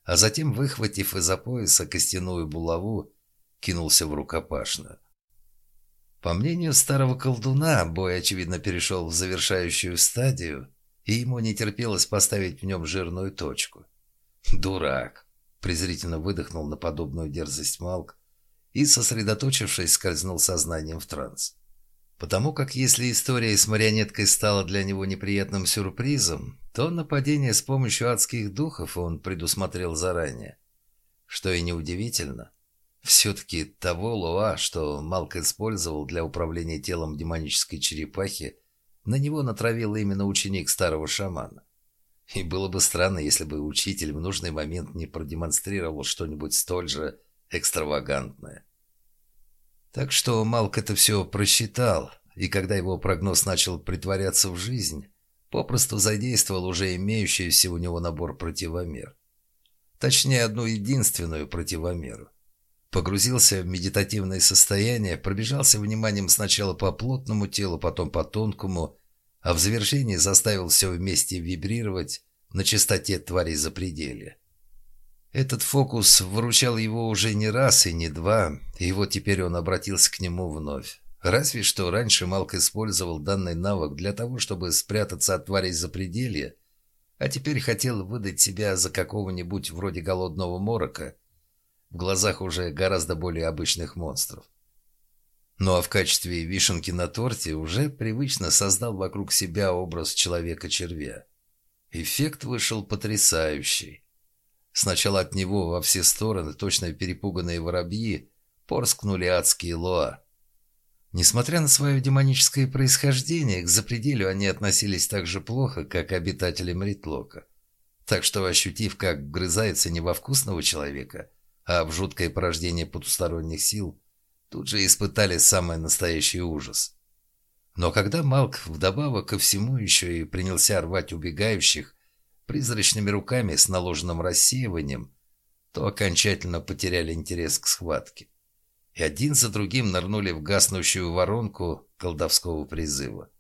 а затем, выхватив из-за пояса костяную булаву, кинулся в рукопашную. По мнению старого колдуна, бой, очевидно, перешел в завершающую стадию, и ему не терпелось поставить в нем жирную точку. «Дурак!» – презрительно выдохнул на подобную дерзость Малк и, сосредоточившись, скользнул сознанием в транс. Потому как если история с марионеткой стала для него неприятным сюрпризом, то нападение с помощью адских духов он предусмотрел заранее. Что и неудивительно. Все-таки того Луа, что Малк использовал для управления телом демонической черепахи, на него натравил именно ученик старого шамана. И было бы странно, если бы учитель в нужный момент не продемонстрировал что-нибудь столь же экстравагантное. Так что Малк это все просчитал, и когда его прогноз начал притворяться в жизнь, попросту задействовал уже имеющийся у него набор противомер. Точнее, одну единственную противомеру. Погрузился в медитативное состояние, пробежался вниманием сначала по плотному телу, потом по тонкому, а в завершении заставил все вместе вибрировать на частоте тварей запределья. Этот фокус выручал его уже не раз и не два, и вот теперь он обратился к нему вновь. Разве что раньше Малк использовал данный навык для того, чтобы спрятаться от тварей запределья, а теперь хотел выдать себя за какого-нибудь вроде голодного морока – в глазах уже гораздо более обычных монстров. Ну а в качестве вишенки на торте уже привычно создал вокруг себя образ человека-червя. Эффект вышел потрясающий. Сначала от него во все стороны, точно перепуганные воробьи, порскнули адские лоа. Несмотря на свое демоническое происхождение, к запределю они относились так же плохо, как обитатели Мритлока. Так что, ощутив, как грызается не во вкусного человека – а в жуткое порождение потусторонних сил тут же испытали самый настоящий ужас. Но когда Малк вдобавок ко всему еще и принялся рвать убегающих призрачными руками с наложенным рассеиванием, то окончательно потеряли интерес к схватке. И один за другим нырнули в гаснущую воронку колдовского призыва.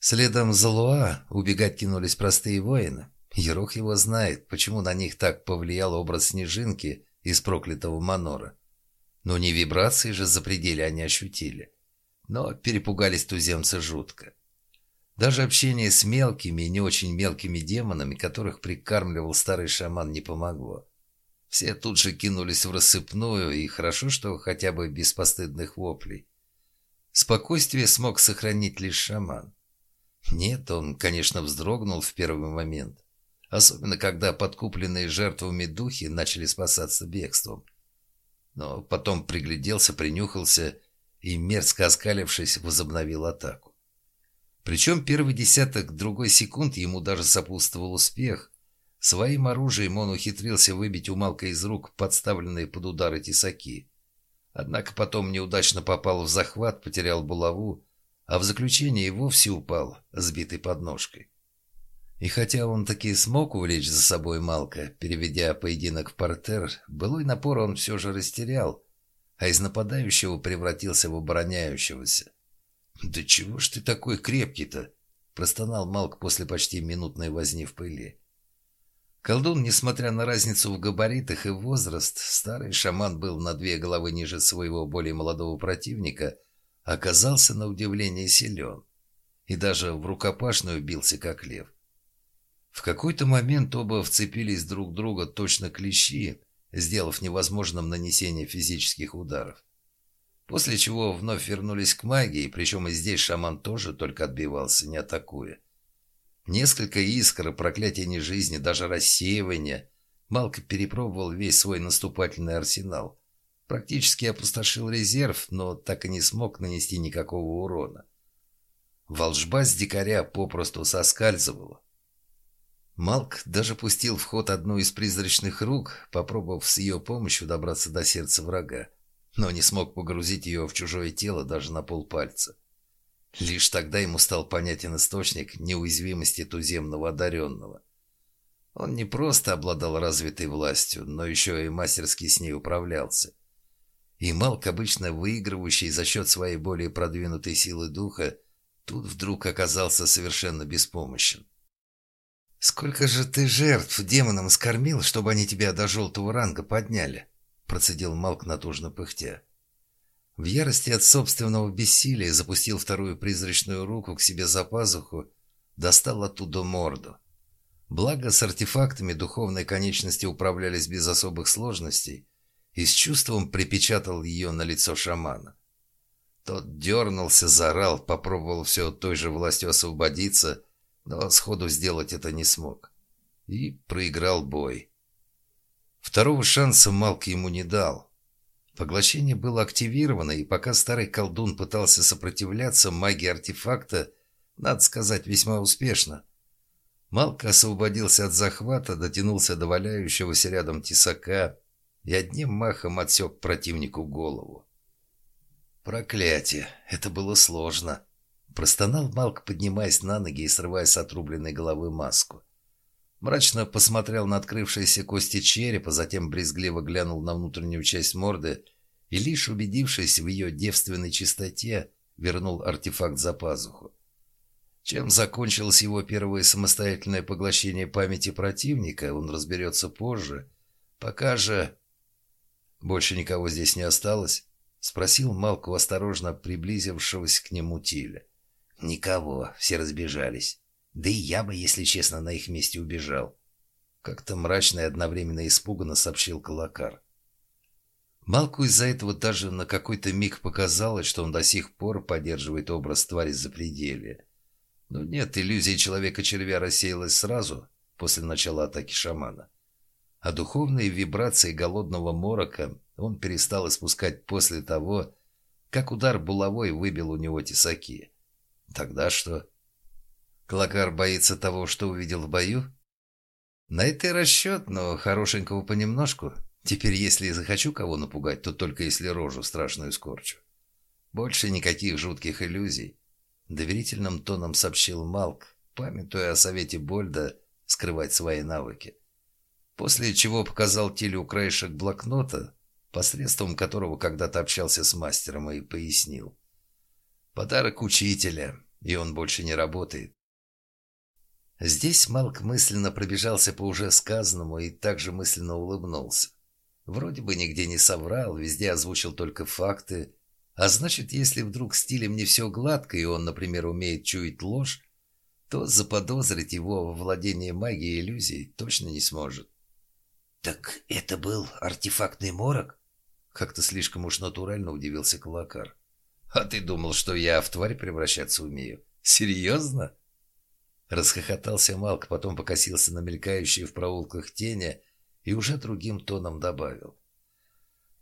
Следом за Луа убегать кинулись простые воины. Ерох его знает, почему на них так повлиял образ снежинки из проклятого манора. Но не вибрации же за пределы они ощутили. Но перепугались туземцы жутко. Даже общение с мелкими и не очень мелкими демонами, которых прикармливал старый шаман, не помогло. Все тут же кинулись в рассыпную, и хорошо, что хотя бы без постыдных воплей. Спокойствие смог сохранить лишь шаман. Нет, он, конечно, вздрогнул в первый момент, особенно когда подкупленные жертвами духи начали спасаться бегством. Но потом пригляделся, принюхался и, мерзко оскалившись, возобновил атаку. Причем первый десяток другой секунд ему даже сопутствовал успех. Своим оружием он ухитрился выбить у Малка из рук подставленные под удары тесаки. Однако потом неудачно попал в захват, потерял булаву, а в заключение и вовсе упал, сбитый подножкой. И хотя он таки смог увлечь за собой Малка, переведя поединок в портер, былой напор он все же растерял, а из нападающего превратился в обороняющегося. «Да чего ж ты такой крепкий-то?» – простонал Малк после почти минутной возни в пыли. Колдун, несмотря на разницу в габаритах и возраст, старый шаман был на две головы ниже своего более молодого противника, оказался на удивление силен и даже в рукопашную бился как лев. В какой-то момент оба вцепились друг друга точно клещи, сделав невозможным нанесение физических ударов. После чего вновь вернулись к магии, причем и здесь шаман тоже только отбивался, не атакуя. Несколько искр, проклятия нежизни, даже рассеивания. Малко перепробовал весь свой наступательный арсенал. Практически опустошил резерв, но так и не смог нанести никакого урона. Волжба с дикаря попросту соскальзывала. Малк даже пустил в ход одну из призрачных рук, попробовав с ее помощью добраться до сердца врага, но не смог погрузить ее в чужое тело даже на полпальца. Лишь тогда ему стал понятен источник неуязвимости туземного одаренного. Он не просто обладал развитой властью, но еще и мастерски с ней управлялся. И Малк, обычно выигрывающий за счет своей более продвинутой силы духа, тут вдруг оказался совершенно беспомощен. «Сколько же ты жертв демонам скормил, чтобы они тебя до желтого ранга подняли?» Процедил Малк натужно пыхтя. В ярости от собственного бессилия запустил вторую призрачную руку к себе за пазуху, достал оттуда морду. Благо, с артефактами духовной конечности управлялись без особых сложностей, и с чувством припечатал ее на лицо шамана. Тот дернулся, заорал, попробовал все той же властью освободиться, но сходу сделать это не смог. И проиграл бой. Второго шанса Малк ему не дал. Поглощение было активировано, и пока старый колдун пытался сопротивляться магии артефакта, надо сказать, весьма успешно. Малк освободился от захвата, дотянулся до валяющегося рядом тесака и одним махом отсек противнику голову. Проклятие! Это было сложно. Простонал Малк, поднимаясь на ноги и срывая с отрубленной головы маску. Мрачно посмотрел на открывшиеся кости черепа, затем брезгливо глянул на внутреннюю часть морды и, лишь убедившись в ее девственной чистоте, вернул артефакт за пазуху. Чем закончилось его первое самостоятельное поглощение памяти противника, он разберется позже. Пока же... «Больше никого здесь не осталось?» — спросил Малку осторожно приблизившегося к нему Тиля. Никого, все разбежались. Да и я бы, если честно, на их месте убежал. Как-то мрачно и одновременно испуганно сообщил Калакар. Малку из-за этого даже на какой-то миг показалось, что он до сих пор поддерживает образ твари запределья. Но нет, иллюзия человека-червя рассеялась сразу, после начала атаки шамана. А духовные вибрации голодного морока он перестал испускать после того, как удар булавой выбил у него тесаки. Тогда что? Клакар боится того, что увидел в бою? На это и расчет, но хорошенького понемножку. Теперь, если захочу кого напугать, то только если рожу страшную скорчу. Больше никаких жутких иллюзий. Доверительным тоном сообщил Малк, памятуя о совете Больда скрывать свои навыки. После чего показал Тилю краешек блокнота, посредством которого когда-то общался с мастером, и пояснил. Подарок учителя, и он больше не работает. Здесь Малк мысленно пробежался по уже сказанному и также мысленно улыбнулся. Вроде бы нигде не соврал, везде озвучил только факты. А значит, если вдруг стилем не все гладко, и он, например, умеет чуять ложь, то заподозрить его во владении магией иллюзий точно не сможет. «Так это был артефактный морок?» Как-то слишком уж натурально удивился Калакар. «А ты думал, что я в тварь превращаться умею? Серьезно?» Расхохотался Малк, потом покосился на мелькающие в проулках тени и уже другим тоном добавил.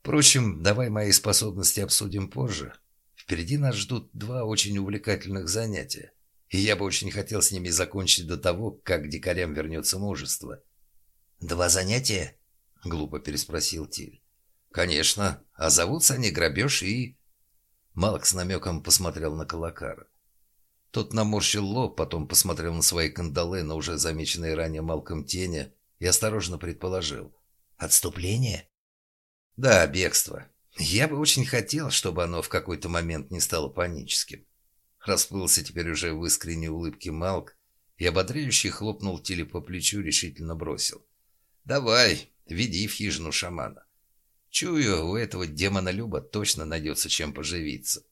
«Впрочем, давай мои способности обсудим позже. Впереди нас ждут два очень увлекательных занятия, и я бы очень хотел с ними закончить до того, как дикарям вернется мужество». «Два занятия?» — глупо переспросил Тиль. «Конечно. А зовутся они грабеж и...» Малк с намеком посмотрел на Калакара. Тот наморщил лоб, потом посмотрел на свои кандалы, на уже замеченные ранее Малком тени, и осторожно предположил. «Отступление?» «Да, бегство. Я бы очень хотел, чтобы оно в какой-то момент не стало паническим». Расплылся теперь уже в искренней улыбке Малк и ободряюще хлопнул Тиле по плечу, решительно бросил. «Давай, веди в хижину шамана. Чую, у этого демона Люба точно найдется чем поживиться».